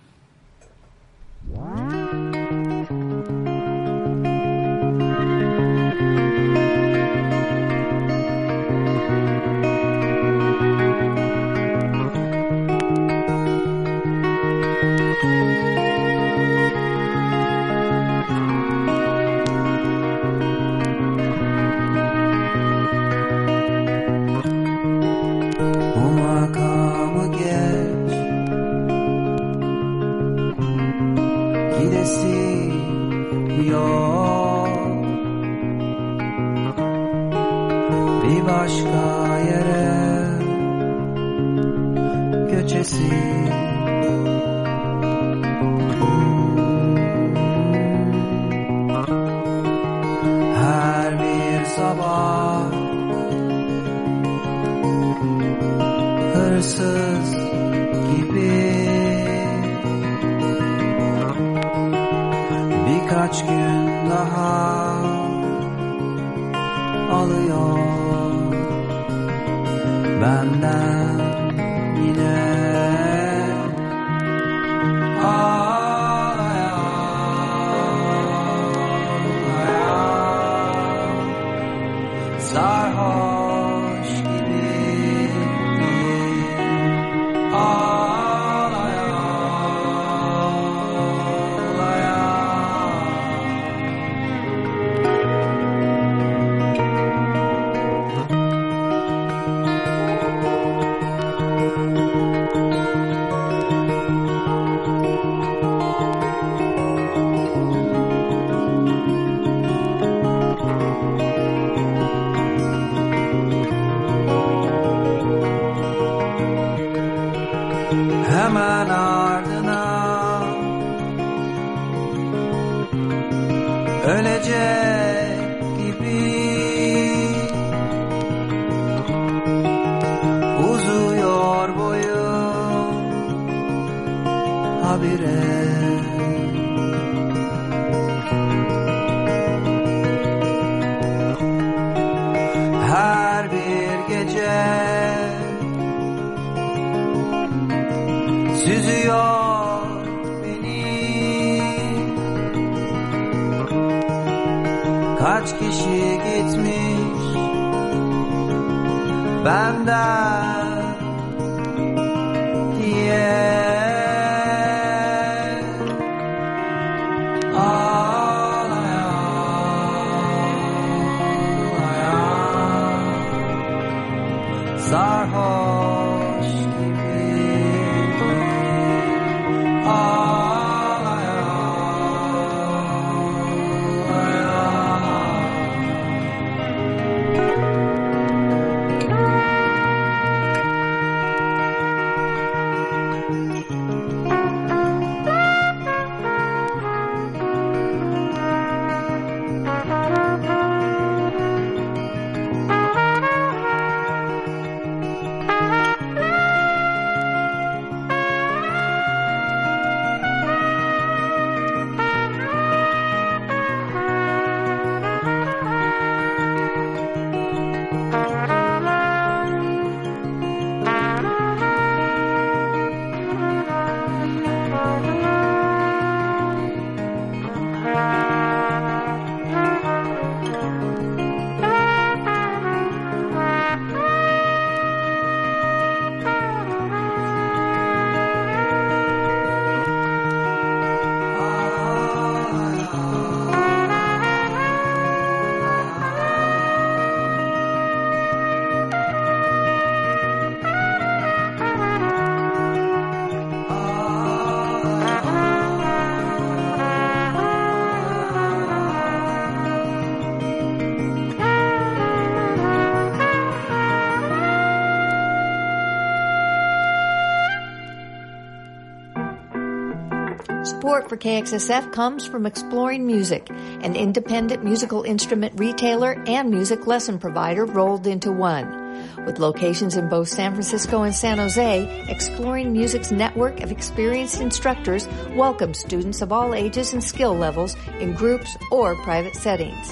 For KXSF comes from Exploring Music, an independent musical instrument retailer and music lesson provider rolled into one. With locations in both San Francisco and San Jose, Exploring Music's network of experienced instructors welcomes students of all ages and skill levels in groups or private settings.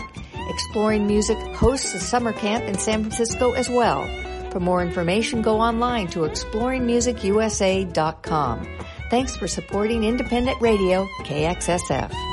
Exploring Music hosts a summer camp in San Francisco as well. For more information, go online to exploringmusicusa.com. Thanks for supporting independent radio, KXSF.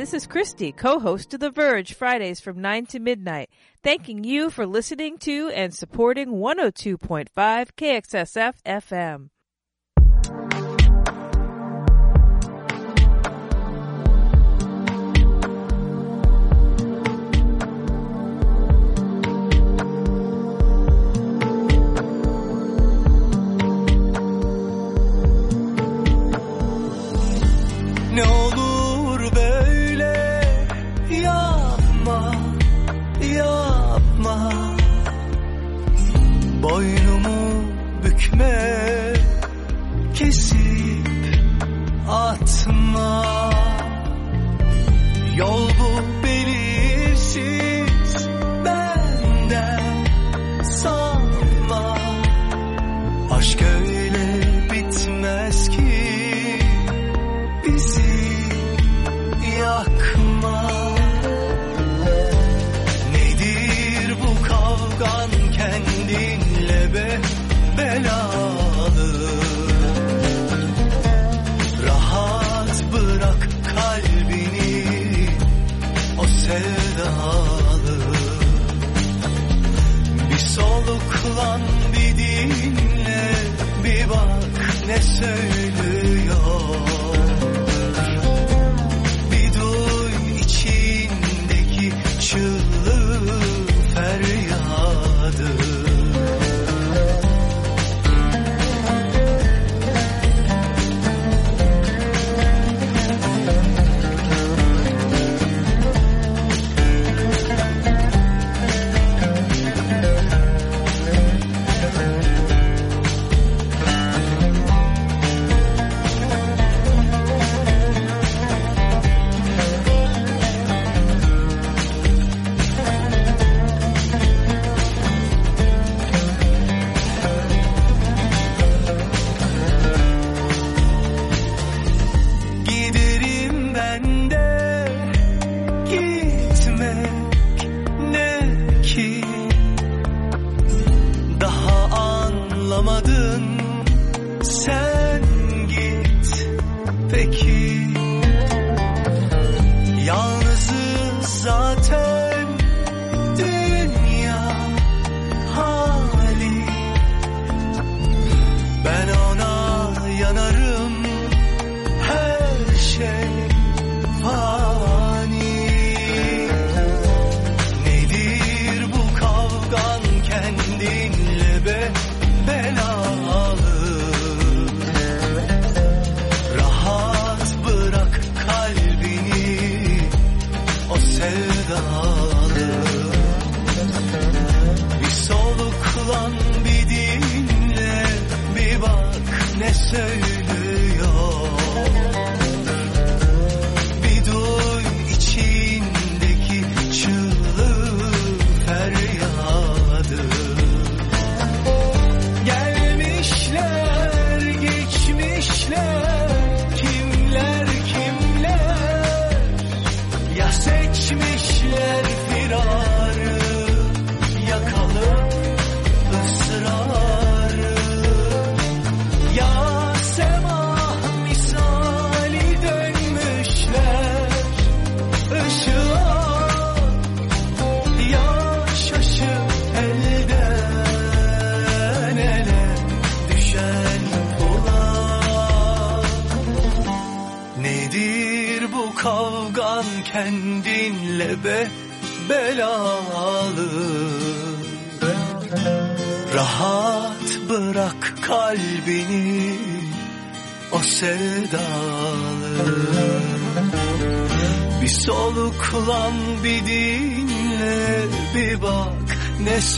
this is Christy, co-host of The Verge Fridays from 9 to midnight, thanking you for listening to and supporting 102.5 KXSF FM. bakma Nedir bu kavgan kendinle be belalı? Rahat bırak kalbini o sevdalı. Bir soluklan bir dinle bir bak ne söylüyor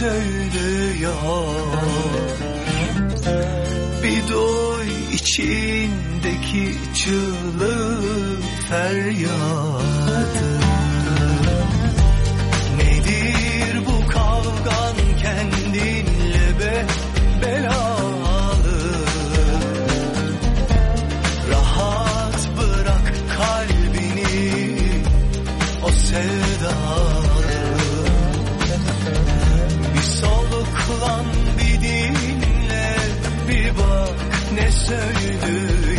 söndü yok Bir doy içindeki çığlık feryadı. Nedir bu kavgan kendinle be belalı? Rahat bırak kalbini o sevdalı soluklan bir dinle bir bak ne söylüyor.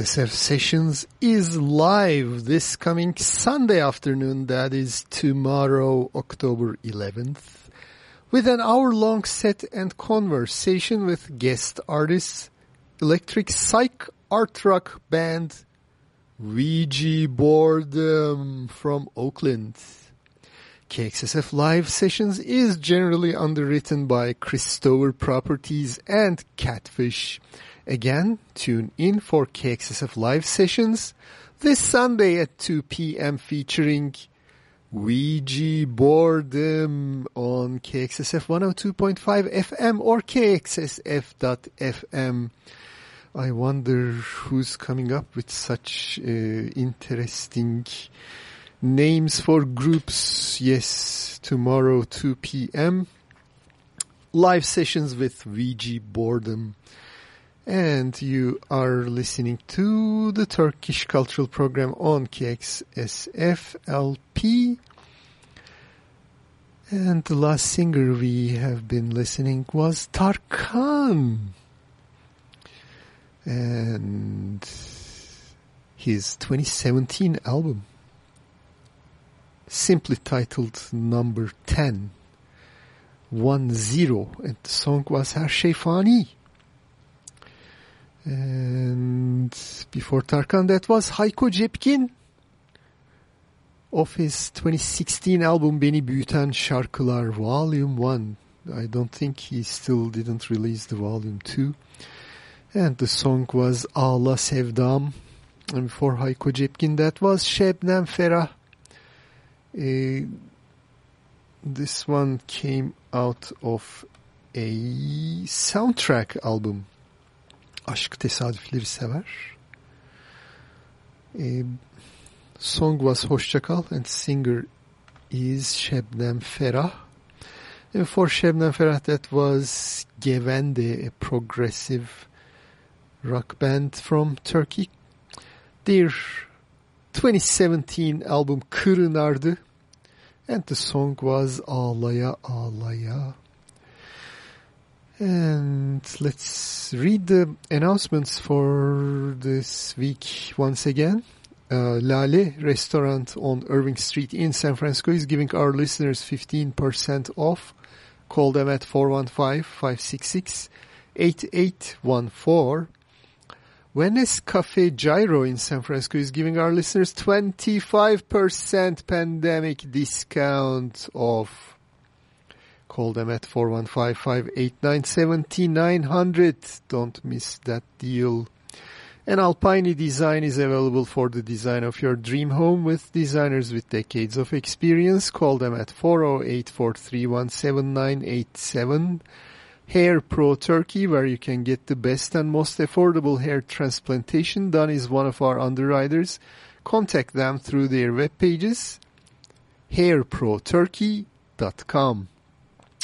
KXSF Sessions is live this coming Sunday afternoon, that is tomorrow, October 11th, with an hour-long set and conversation with guest artists, electric psych art rock band Ouija Boredom from Oakland. KXSF Live Sessions is generally underwritten by Christover Properties and Catfish. Again, tune in for KXSF Live Sessions this Sunday at 2 p.m. featuring Ouija Boredom on KXSF 102.5 FM or KXSF.FM. I wonder who's coming up with such uh, interesting names for groups. Yes, tomorrow 2 p.m. Live sessions with Ouija Boredom. And you are listening to the Turkish Cultural Program on KXSFLP. And the last singer we have been listening was Tarkan. And his 2017 album, simply titled Number 10, 1-0, and the song was Her Fani. And before Tarkan, that was Hayko Cepkin of his 2016 album Beni Büyüten Şarkılar Volume 1. I don't think he still didn't release the Volume 2. And the song was Ağla Sevdam. And before Hayko Cepkin, that was Şebnem Ferah. Uh, this one came out of a soundtrack album Aşk Tesadüfleri Sever. A song was Hoşçakal and singer is Şebnem Ferah. And for Şebnem Ferah that was Gevende, a progressive rock band from Turkey. Their 2017 album Kırınardı and the song was Ağlaya Ağlaya. And let's read the announcements for this week once again. Uh, Lale restaurant on Irving Street in San Francisco is giving our listeners 15% off. Call them at 415-566-8814. Venice Cafe Gyro in San Francisco is giving our listeners 25% pandemic discount off. Call them at 415-589-7900. Don't miss that deal. And Alpine Design is available for the design of your dream home with designers with decades of experience. Call them at 408-431-7987. Hair Pro Turkey, where you can get the best and most affordable hair transplantation done, is one of our underwriters. Contact them through their web pages, hairproturkey.com.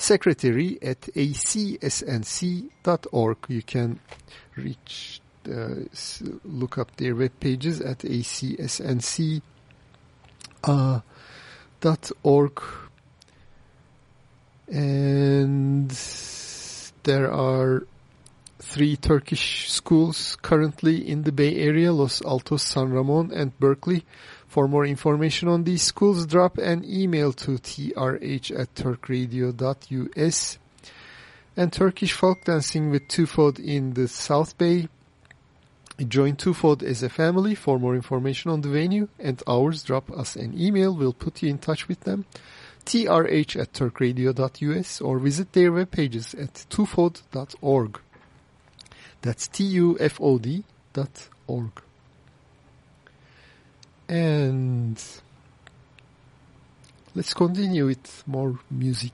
secretary at acsnc.org. You can reach, uh, look up their web pages at acsnc.org. Uh, dot org. And there are three Turkish schools currently in the Bay Area, Los Altos, San Ramon, and Berkeley. For more information on these schools, drop an email to trh at turkradio.us. And Turkish folk dancing with Tufod in the South Bay. Join Tufod as a family. For more information on the venue and hours, drop us an email. We'll put you in touch with them. trh at turkradio.us or visit their web pages at tufod.org. That's T-U-F-O-D dot org. And let's continue with more music.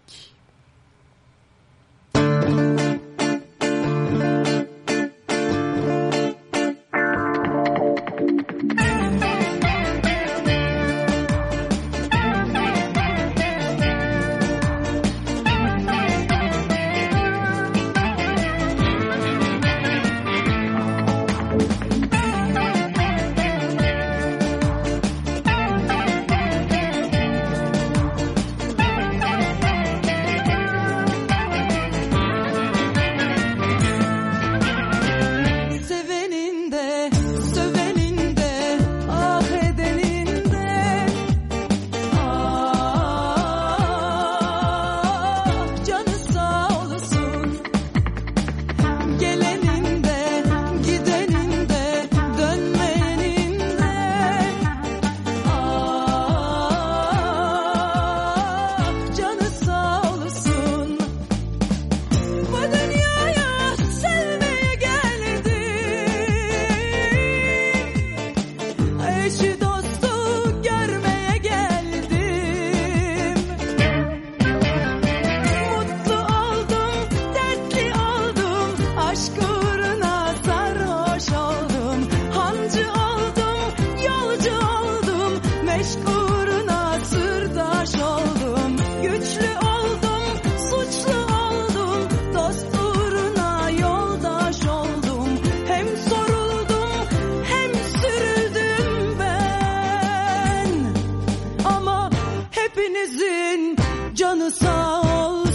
herkesin canı sağ ol.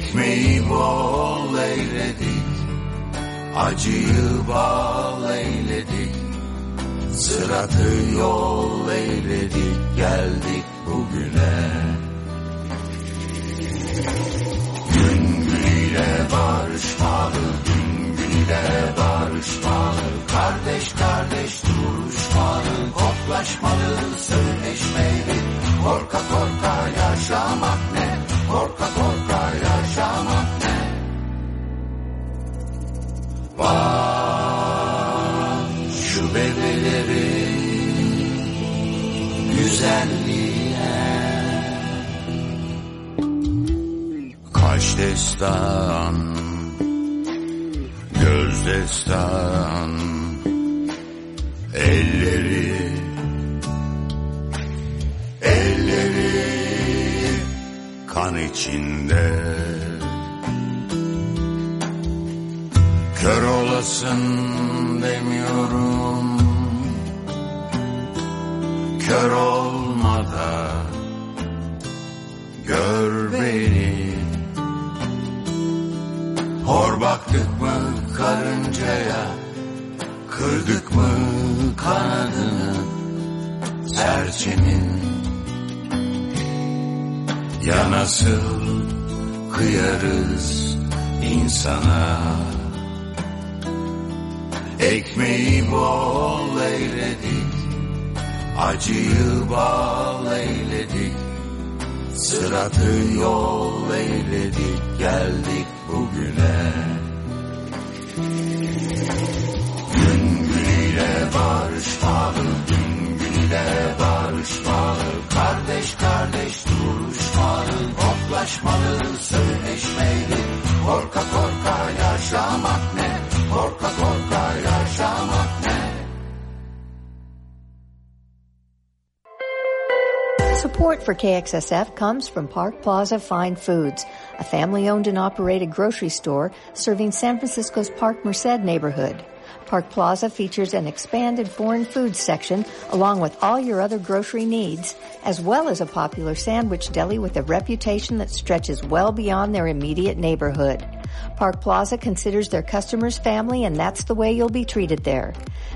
Ekmeği bol eyledik, acıyı bal eyledik, sıratı yol eyledik, geldik bugüne. Gün günüyle barışmalı, gün günüyle barışmalı, kardeş kardeş duruşmalı, koklaşmalı, sözleşmeli, korka korka yaşamak ne, korka korka güzelliğe. Kaş destan Göz destan Elleri Elleri Kan içinde. Kör olasın demiyorum. Kör olmadan Gör beni. Hor baktık mı karıncaya Kırdık mı kanadını Serçenin Ya nasıl kıyarız insana. Ekmeği bol eyledik Acıyı bal eyledik Sıratı yol eyledik Geldik bugüne. Gün günüyle barışmalı Gün günüyle barışmalı Kardeş kardeş duruşmalı Koklaşmalı söyleşmeli Korka korka yaşamak ne? Korka korka yaşamak Support for KXSF comes from Park Plaza Fine Foods, a family owned and operated grocery store serving San Francisco's Park Merced neighborhood. Park Plaza features an expanded foreign foods section along with all your other grocery needs, as well as a popular sandwich deli with a reputation that stretches well beyond their immediate neighborhood. Park Plaza considers their customers family and that's the way you'll be treated there.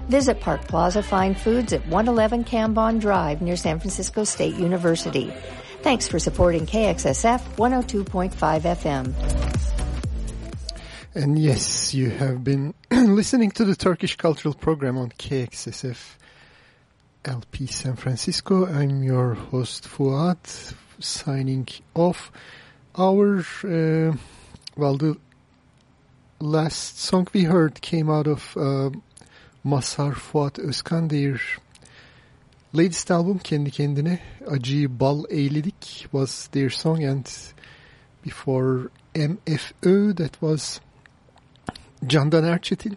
Visit Park Plaza Fine Foods at 111 Cambon Drive near San Francisco State University. Thanks for supporting KXSF 102.5 FM. And yes, you have been listening to the Turkish Cultural Program on KXSF LP San Francisco. I'm your host Fuat, signing off. Our, uh, well, the last song we heard came out of uh, Mazhar Fuat Özkan, their latest album, Kendi Kendine. Acıyı Bal Eyledik was their song and before MFÖ, that was Candan Erçetin.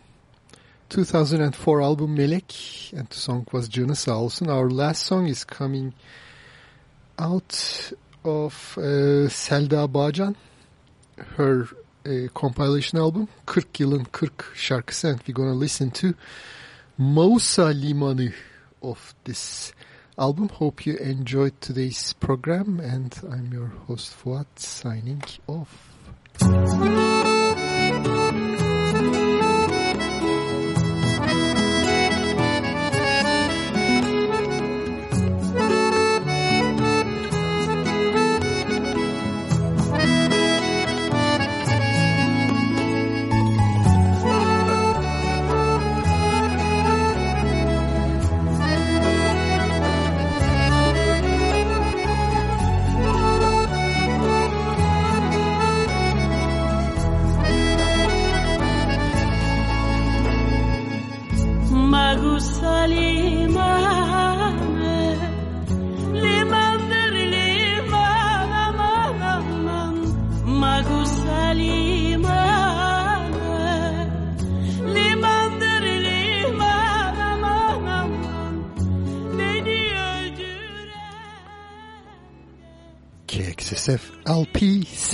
2004 album Melek and the song was Canı Sağ Olsun. Our last song is coming out of uh, Selda Bağcan, her uh, compilation album 40 yılın 40 şarkısı and we're gonna listen to Mağusa Limanı of this album. Hope you enjoyed today's program and I'm your host Fuat signing off.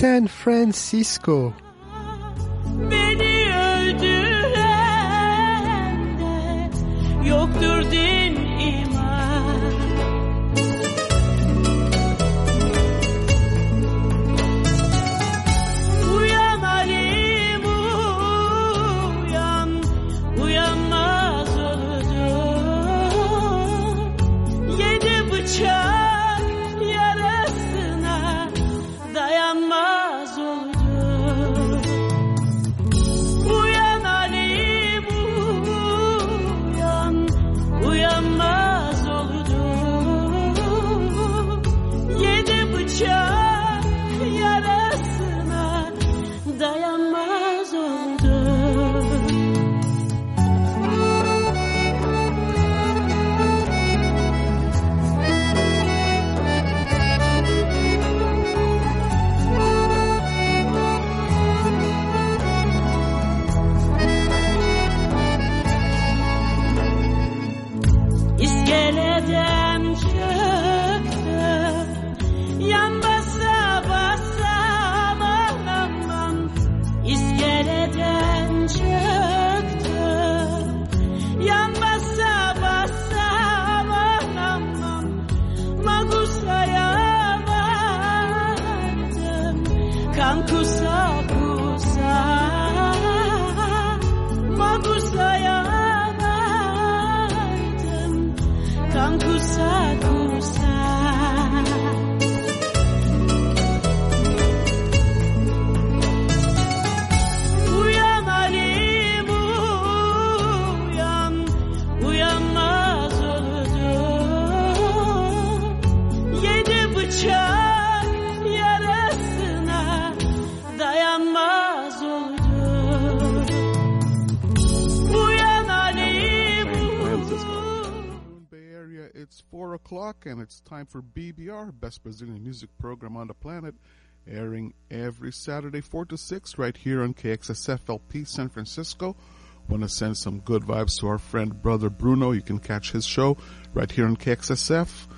San Francisco. For BBR, Best Brazilian Music Program on the Planet, airing every Saturday 4 to 6 right here on KXSFLP San Francisco. Want to send some good vibes to our friend brother Bruno. You can catch his show right here on KXSF.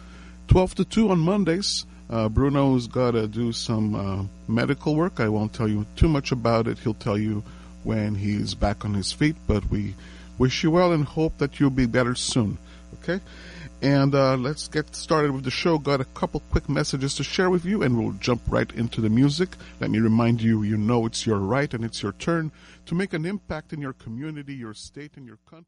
12 to 2 on Mondays. Uh, Bruno's got to do some uh, medical work. I won't tell you too much about it. He'll tell you when he's back on his feet, but we wish you well and hope that you'll be better soon. Okay? And uh, let's get started with the show. Got a couple quick messages to share with you, and we'll jump right into the music. Let me remind you you know it's your right and it's your turn to make an impact in your community, your state, and your country.